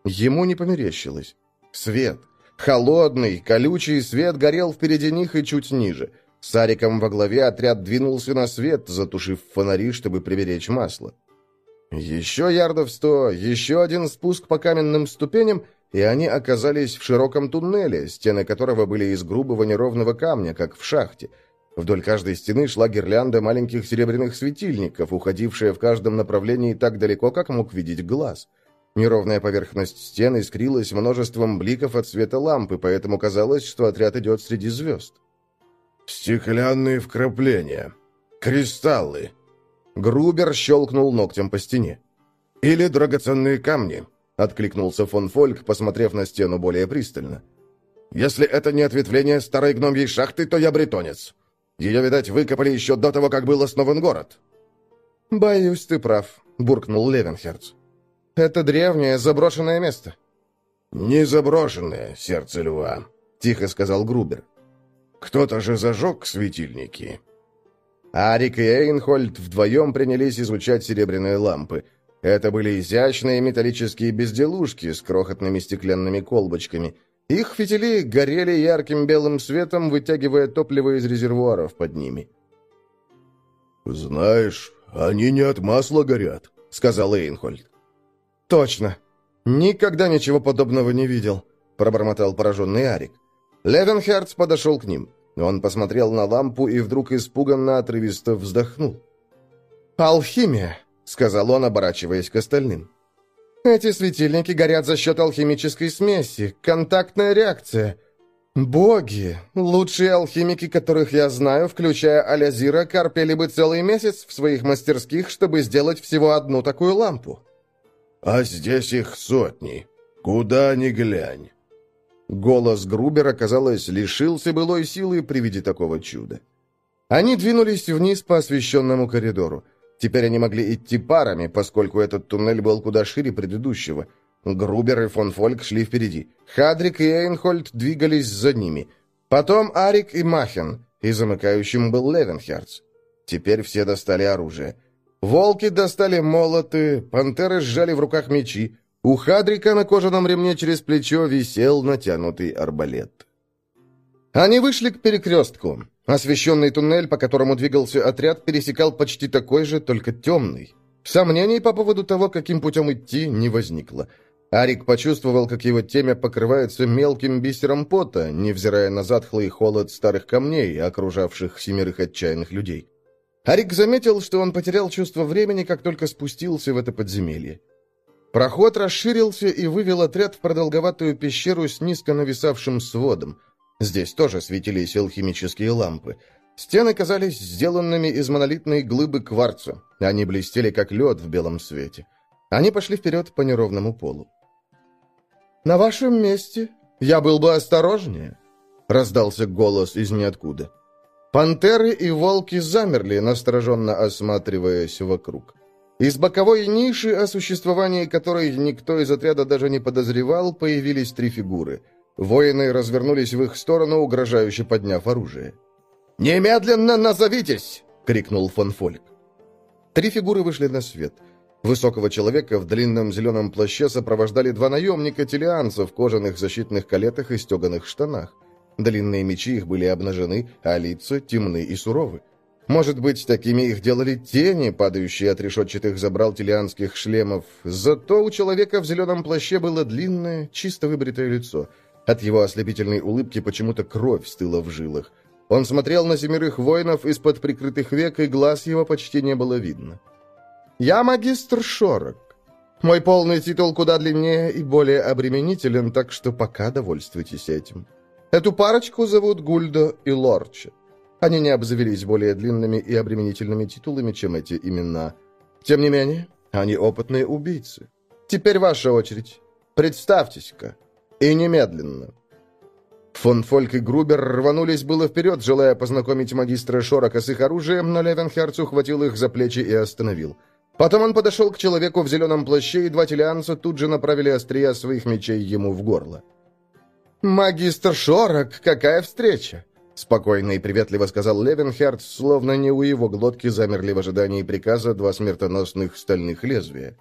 Ему не померещилось. Свет. Холодный, колючий свет горел впереди них и чуть ниже. С Ариком во главе отряд двинулся на свет, затушив фонари, чтобы приберечь масло. Еще ярдов сто, еще один спуск по каменным ступеням, и они оказались в широком туннеле, стены которого были из грубого неровного камня, как в шахте — Вдоль каждой стены шла гирлянда маленьких серебряных светильников, уходившая в каждом направлении так далеко, как мог видеть глаз. Неровная поверхность стен искрилась множеством бликов от света лампы, поэтому казалось, что отряд идет среди звезд. «Стеклянные вкрапления. Кристаллы». Грубер щелкнул ногтем по стене. «Или драгоценные камни», — откликнулся фон Фольк, посмотрев на стену более пристально. «Если это не ответвление старой гномьей шахты, то я бретонец. Ее, видать, выкопали еще до того, как был основан город». «Боюсь, ты прав», — буркнул Левенхерц. «Это древнее заброшенное место». «Не заброшенное, сердце льва», — тихо сказал Грубер. «Кто-то же зажег светильники». Арик и Эйнхольд вдвоем принялись изучать серебряные лампы. Это были изящные металлические безделушки с крохотными стеклянными колбочками — их фитили горели ярким белым светом, вытягивая топливо из резервуаров под ними. «Знаешь, они не от масла горят», — сказал Эйнхольд. «Точно. Никогда ничего подобного не видел», — пробормотал пораженный Арик. Левенхерц подошел к ним. Он посмотрел на лампу и вдруг испуганно отрывисто вздохнул. «Алхимия», — сказал он, оборачиваясь к остальным. Эти светильники горят за счет алхимической смеси, контактная реакция. Боги, лучшие алхимики, которых я знаю, включая Алязира, корпели бы целый месяц в своих мастерских, чтобы сделать всего одну такую лампу. А здесь их сотни. Куда ни глянь. Голос Грубера, казалось, лишился былой силы при виде такого чуда. Они двинулись вниз по освещенному коридору. Теперь они могли идти парами, поскольку этот туннель был куда шире предыдущего. Грубер и фон Фольк шли впереди. Хадрик и Эйнхольд двигались за ними. Потом Арик и Махен, и замыкающим был Левенхерц. Теперь все достали оружие. Волки достали молоты, пантеры сжали в руках мечи. У Хадрика на кожаном ремне через плечо висел натянутый арбалет. Они вышли к перекрестку. Освещенный туннель, по которому двигался отряд, пересекал почти такой же, только темный. Сомнений по поводу того, каким путем идти, не возникло. Арик почувствовал, как его темя покрывается мелким бисером пота, невзирая на затхлый холод старых камней, окружавших семерых отчаянных людей. Арик заметил, что он потерял чувство времени, как только спустился в это подземелье. Проход расширился и вывел отряд в продолговатую пещеру с низко нависавшим сводом – Здесь тоже светились алхимические лампы. Стены казались сделанными из монолитной глыбы кварца. Они блестели, как лед в белом свете. Они пошли вперед по неровному полу. «На вашем месте я был бы осторожнее», — раздался голос из ниоткуда. Пантеры и волки замерли, настороженно осматриваясь вокруг. Из боковой ниши, о существовании которой никто из отряда даже не подозревал, появились три фигуры — Воины развернулись в их сторону, угрожающе подняв оружие. «Немедленно назовитесь!» — крикнул фон Фольк. Три фигуры вышли на свет. Высокого человека в длинном зеленом плаще сопровождали два наемника-телианца в кожаных защитных калетах и стеганых штанах. Длинные мечи их были обнажены, а лица темны и суровы. Может быть, такими их делали тени, падающие от решетчатых забрал телианских шлемов. Зато у человека в зеленом плаще было длинное, чисто выбритое лицо — от его ослепительной улыбки почему-то кровь стыла в жилах. Он смотрел на семерых воинов из-под прикрытых век, и глаз его почти не было видно. «Я магистр Шорок. Мой полный титул куда длиннее и более обременителен, так что пока довольствуйтесь этим. Эту парочку зовут Гульдо и Лорча. Они не обзавелись более длинными и обременительными титулами, чем эти имена. Тем не менее, Они опытные убийцы. Теперь ваша очередь. Представьтесь-ка. И немедленно». Фон Фольк и Грубер рванулись было вперед, желая познакомить магистра Шорока с их оружием, но Левенхерц ухватил их за плечи и остановил. Потом он подошел к человеку в зеленом плаще, и два телианца тут же направили острия своих мечей ему в горло. «Магистр Шорок, какая встреча!» Спокойно и приветливо сказал Левенхерд, словно не у его глотки замерли в ожидании приказа два смертоносных стальных лезвия.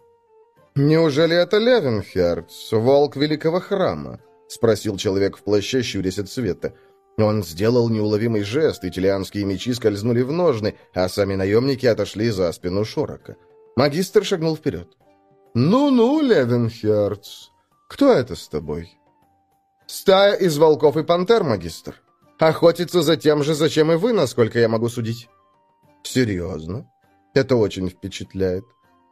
«Неужели это Левенхерд, волк великого храма?» — спросил человек в плаще, щурясь от света. Он сделал неуловимый жест, и телианские мечи скользнули в ножны, а сами наемники отошли за спину Шорока. Магистр шагнул вперед. «Ну-ну, Левенхерц, кто это с тобой?» «Стая из волков и пантер, магистр. Охотится за тем же, зачем и вы, насколько я могу судить». «Серьезно? Это очень впечатляет.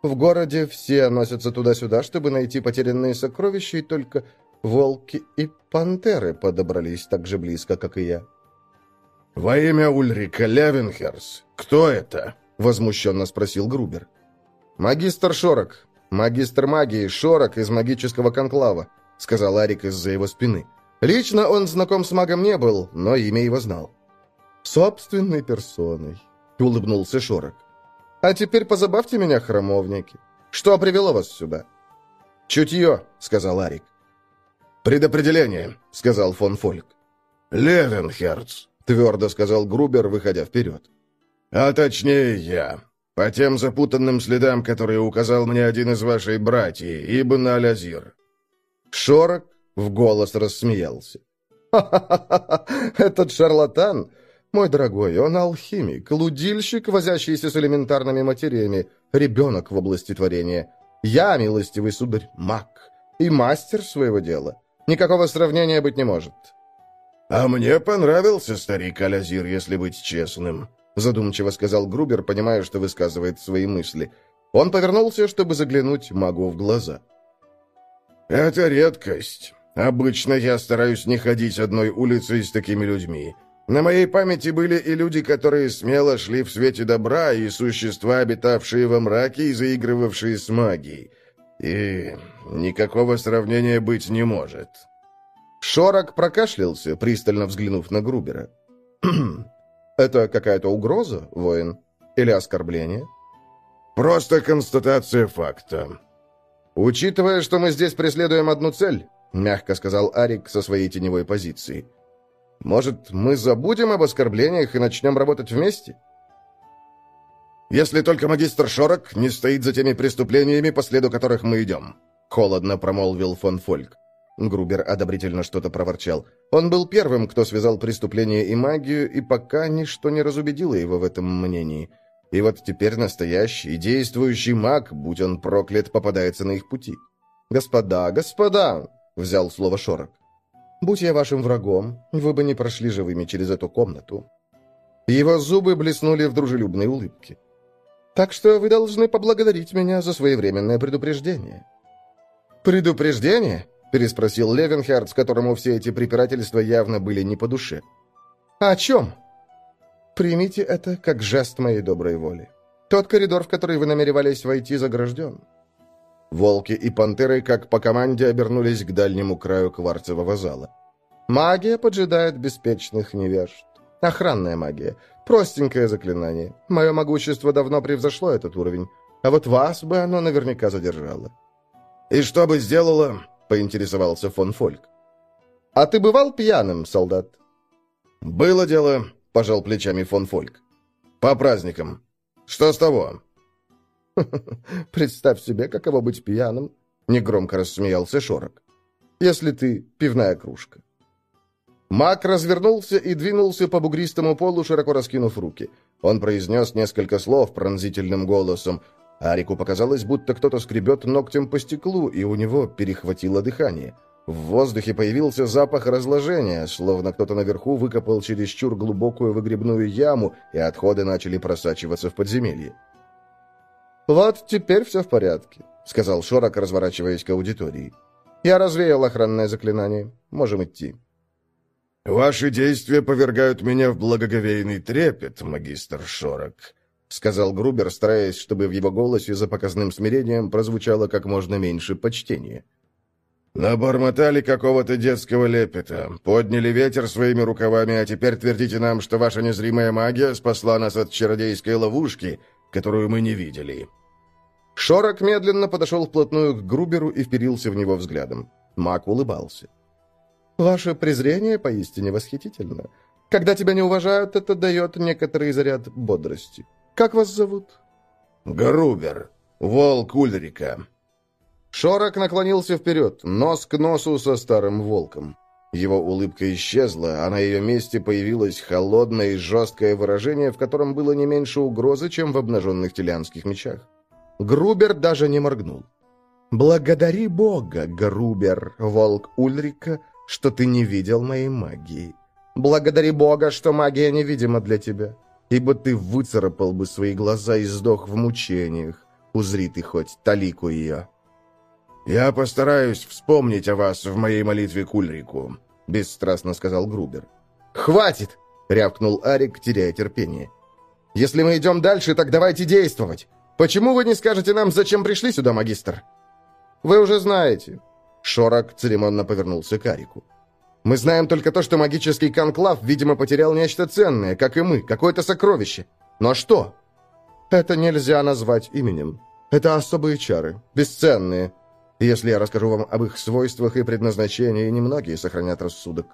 В городе все носятся туда-сюда, чтобы найти потерянные сокровища, и только волки и пантеры подобрались так же близко, как и я. «Во имя Ульрика Левенхерс, кто это?» — возмущенно спросил Грубер. «Магистр Шорок. Магистр магии Шорок из магического конклава», — сказал Арик из-за его спины. Лично он знаком с магом не был, но имя его знал. «Собственной персоной», — улыбнулся Шорок. А теперь позабавьте меня, храмовники. Что привело вас сюда?» «Чутье», — сказал Арик. «Предопределение», — сказал фон Фольк. «Левенхерц», — твердо сказал Грубер, выходя вперед. «А точнее я. По тем запутанным следам, которые указал мне один из вашей братьев, Ибн Алязир». Шорок в голос рассмеялся. «Ха-ха-ха! Этот шарлатан мой дорогой, он алхимик, лудильщик, возящийся с элементарными материями, ребенок в области творения. Я, милостивый сударь, маг и мастер своего дела. Никакого сравнения быть не может». «А мне понравился старик Алязир, если быть честным», задумчиво сказал Грубер, понимая, что высказывает свои мысли. Он повернулся, чтобы заглянуть магу в глаза. «Это редкость. Обычно я стараюсь не ходить одной улицей с такими людьми. На моей памяти были и люди, которые смело шли в свете добра, и существа, обитавшие во мраке и заигрывавшие с магией. И никакого сравнения быть не может. Шорок прокашлялся, пристально взглянув на Грубера. «Это какая-то угроза, воин? Или оскорбление?» «Просто констатация факта». «Учитывая, что мы здесь преследуем одну цель», — мягко сказал Арик со своей теневой позиции, — может, мы забудем об оскорблениях и начнем работать вместе? Если только магистр Шорок не стоит за теми преступлениями, по следу которых мы идем», — холодно промолвил фон Фольк. Грубер одобрительно что-то проворчал. Он был первым, кто связал преступление и магию, и пока ничто не разубедило его в этом мнении. И вот теперь настоящий, действующий маг, будь он проклят, попадается на их пути. «Господа, господа!» — взял слово Шорок. Будь я вашим врагом, вы бы не прошли живыми через эту комнату». Его зубы блеснули в дружелюбной улыбке. «Так что вы должны поблагодарить меня за своевременное предупреждение». «Предупреждение?» — переспросил Левенхард, с которому все эти препирательства явно были не по душе. «О чем?» «Примите это как жест моей доброй воли. Тот коридор, в который вы намеревались войти, загражден. Волки и пантеры, как по команде, обернулись к дальнему краю кварцевого зала. Магия поджидает беспечных невежд. Охранная магия. Простенькое заклинание. Мое могущество давно превзошло этот уровень. А вот вас бы оно наверняка задержало. «И что бы сделало?» — поинтересовался фон Фольк. «А ты бывал пьяным, солдат?» «Было дело», — пожал плечами фон Фольк. «По праздникам. Что с того?» «Представь себе, каково быть пьяным», — негромко рассмеялся Шорок. «Если ты пивная кружка». Мак развернулся и двинулся по бугристому полу, широко раскинув руки. Он произнес несколько слов пронзительным голосом. Арику показалось, будто кто-то скребет ногтем по стеклу, и у него перехватило дыхание. В воздухе появился запах разложения, словно кто-то наверху выкопал чересчур глубокую выгребную яму, и отходы начали просачиваться в подземелье. «Вот теперь все в порядке», — сказал Шорок, разворачиваясь к аудитории. «Я развеял охранное заклинание. Можем идти». «Ваши действия повергают меня в благоговейный трепет, магистр Шорок», сказал Грубер, стараясь, чтобы в его голосе за показным смирением прозвучало как можно меньше почтения. «Набормотали какого-то детского лепета, подняли ветер своими рукавами, а теперь твердите нам, что ваша незримая магия спасла нас от чародейской ловушки, которую мы не видели». Шорок медленно подошел вплотную к Груберу и вперился в него взглядом. Мак улыбался. «Ваше презрение поистине восхитительно. Когда тебя не уважают, это дает некоторый заряд бодрости. Как вас зовут?» «Грубер. Волк Ульрика». Шорок наклонился вперед, нос к носу со старым волком. Его улыбка исчезла, а на ее месте появилось холодное и жесткое выражение, в котором было не меньше угрозы, чем в обнаженных телянских мечах. Грубер даже не моргнул. «Благодари Бога, Грубер, волк Ульрика, что ты не видел моей магии. Благодари Бога, что магия невидима для тебя, ибо ты выцарапал бы свои глаза и сдох в мучениях, узри ты хоть талику ее». «Я постараюсь вспомнить о вас в моей молитве к Ульрику», — бесстрастно сказал Грубер. «Хватит!» — рявкнул Арик, теряя терпение. «Если мы идем дальше, так давайте действовать. Почему вы не скажете нам, зачем пришли сюда, магистр?» «Вы уже знаете». Шорок церемонно повернулся к Арику. «Мы знаем только то, что магический конклав, видимо, потерял нечто ценное, как и мы, какое-то сокровище. Но что?» «Это нельзя назвать именем. Это особые чары, бесценные, если я расскажу вам об их свойствах и предназначении, немногие сохранят рассудок».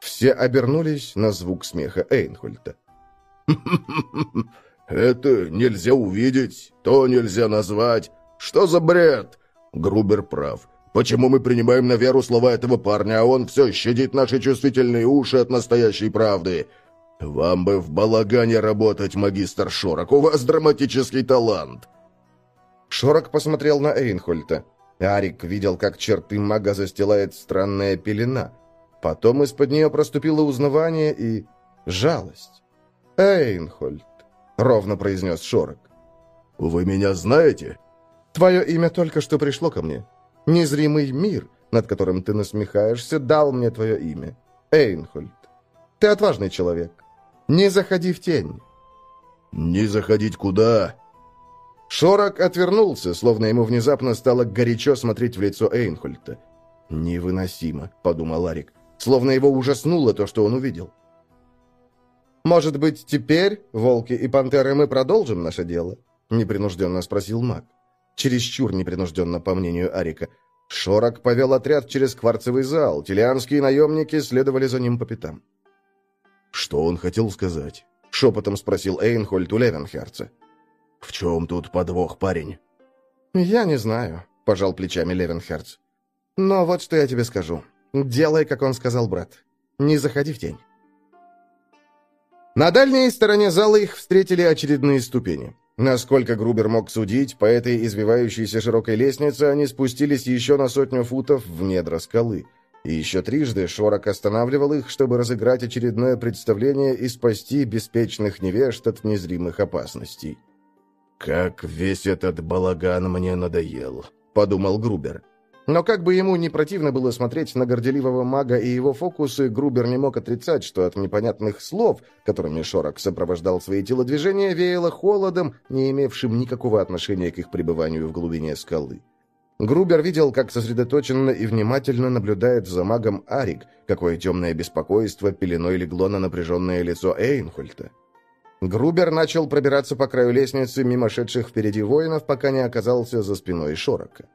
Все обернулись на звук смеха Эйнхольта. «Это нельзя увидеть, то нельзя назвать. Что за бред?» Грубер прав. «Почему мы принимаем на веру слова этого парня, а он все щадит наши чувствительные уши от настоящей правды? Вам бы в балагане работать, магистр Шорок, у вас драматический талант!» Шорок посмотрел на Эйнхольта. Арик видел, как черты мага застилает странная пелена. Потом из-под нее проступило узнавание и... жалость. «Эйнхольд», — ровно произнес Шорок. «Вы меня знаете?» «Твое имя только что пришло ко мне. Незримый мир, над которым ты насмехаешься, дал мне твое имя. Эйнхольд. Ты отважный человек. Не заходи в тень». «Не заходить куда?» Шорок отвернулся, словно ему внезапно стало горячо смотреть в лицо Эйнхольта. «Невыносимо», — подумал Ларик, словно его ужаснуло то, что он увидел. «Может быть, теперь, волки и пантеры, мы продолжим наше дело?» — непринужденно спросил маг. Чересчур непринужденно, по мнению Арика. Шорок повел отряд через кварцевый зал, телианские наемники следовали за ним по пятам. «Что он хотел сказать?» — шепотом спросил Эйнхольд у Левенхерца. «В чем тут подвох, парень?» «Я не знаю», — пожал плечами Левенхерц. «Но вот что я тебе скажу. Делай, как он сказал брат. Не заходи в тень». На дальней стороне зала их встретили очередные ступени. Насколько Грубер мог судить, по этой извивающейся широкой лестнице они спустились еще на сотню футов в недра скалы. И еще трижды Шорок останавливал их, чтобы разыграть очередное представление и спасти беспечных невежд от незримых опасностей. «Как весь этот балаган мне надоел», — подумал Грубер. Но как бы ему не противно было смотреть на горделивого мага и его фокусы, Грубер не мог отрицать, что от непонятных слов, которыми Шорок сопровождал свои телодвижения, веяло холодом, не имевшим никакого отношения к их пребыванию в глубине скалы. Грубер видел, как сосредоточенно и внимательно наблюдает за магом Арик, какое темное беспокойство пеленой легло на напряженное лицо Эйнхольта. Грубер начал пробираться по краю лестницы мимо шедших впереди воинов, пока не оказался за спиной Шорока.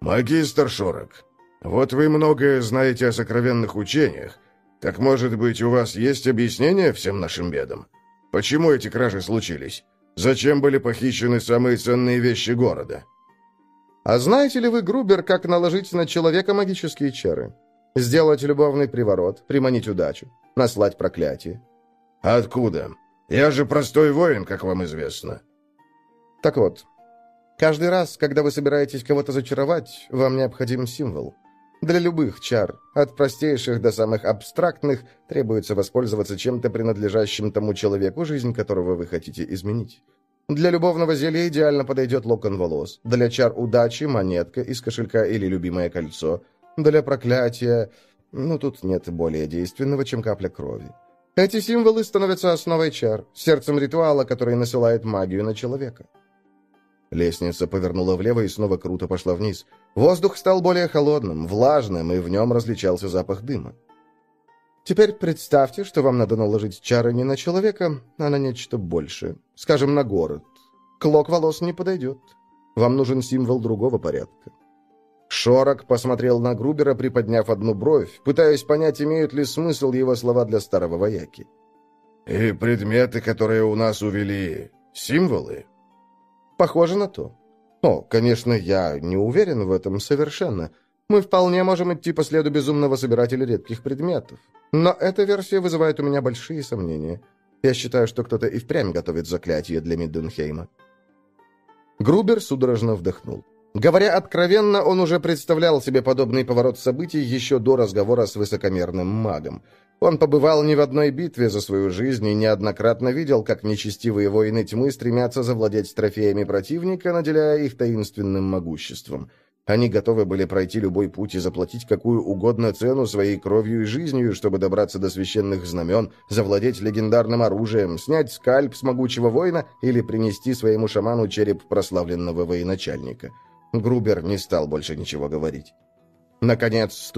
«Магистр Шорок, вот вы многое знаете о сокровенных учениях. Так, может быть, у вас есть объяснение всем нашим бедам? Почему эти кражи случились? Зачем были похищены самые ценные вещи города?» «А знаете ли вы, Грубер, как наложить на человека магические чары? Сделать любовный приворот, приманить удачу, наслать проклятие?» «Откуда?» Я же простой воин, как вам известно». «Так вот, каждый раз, когда вы собираетесь кого-то зачаровать, вам необходим символ. Для любых чар, от простейших до самых абстрактных, требуется воспользоваться чем-то принадлежащим тому человеку, жизнь которого вы хотите изменить. Для любовного зелья идеально подойдет локон волос. Для чар удачи – монетка из кошелька или любимое кольцо. Для проклятия... Ну, тут нет более действенного, чем капля крови. Эти символы становятся основой чар, сердцем ритуала, который насылает магию на человека. Лестница повернула влево и снова круто пошла вниз. Воздух стал более холодным, влажным, и в нем различался запах дыма. Теперь представьте, что вам надо наложить чары не на человека, а на нечто большее. Скажем, на город. Клок волос не подойдет. Вам нужен символ другого порядка. Шорок посмотрел на Грубера, приподняв одну бровь, пытаясь понять, имеют ли смысл его слова для старого вояки. «И предметы, которые у нас увели, символы?» «Похоже на то. О, конечно, я не уверен в этом совершенно. Мы вполне можем идти по следу безумного собирателя редких предметов. Но эта версия вызывает у меня большие сомнения. Я считаю, что кто-то и впрямь готовит заклятие для Мидденхейма». Грубер судорожно вдохнул. Говоря откровенно, он уже представлял себе подобный поворот событий еще до разговора с высокомерным магом. Он побывал не в одной битве за свою жизнь и неоднократно видел, как нечестивые воины тьмы стремятся завладеть трофеями противника, наделяя их таинственным могуществом. Они готовы были пройти любой путь и заплатить какую угодно цену своей кровью и жизнью, чтобы добраться до священных знамен, завладеть легендарным оружием, снять скальп с могучего воина или принести своему шаману череп прославленного военачальника. Грубер не стал больше ничего говорить. Наконец,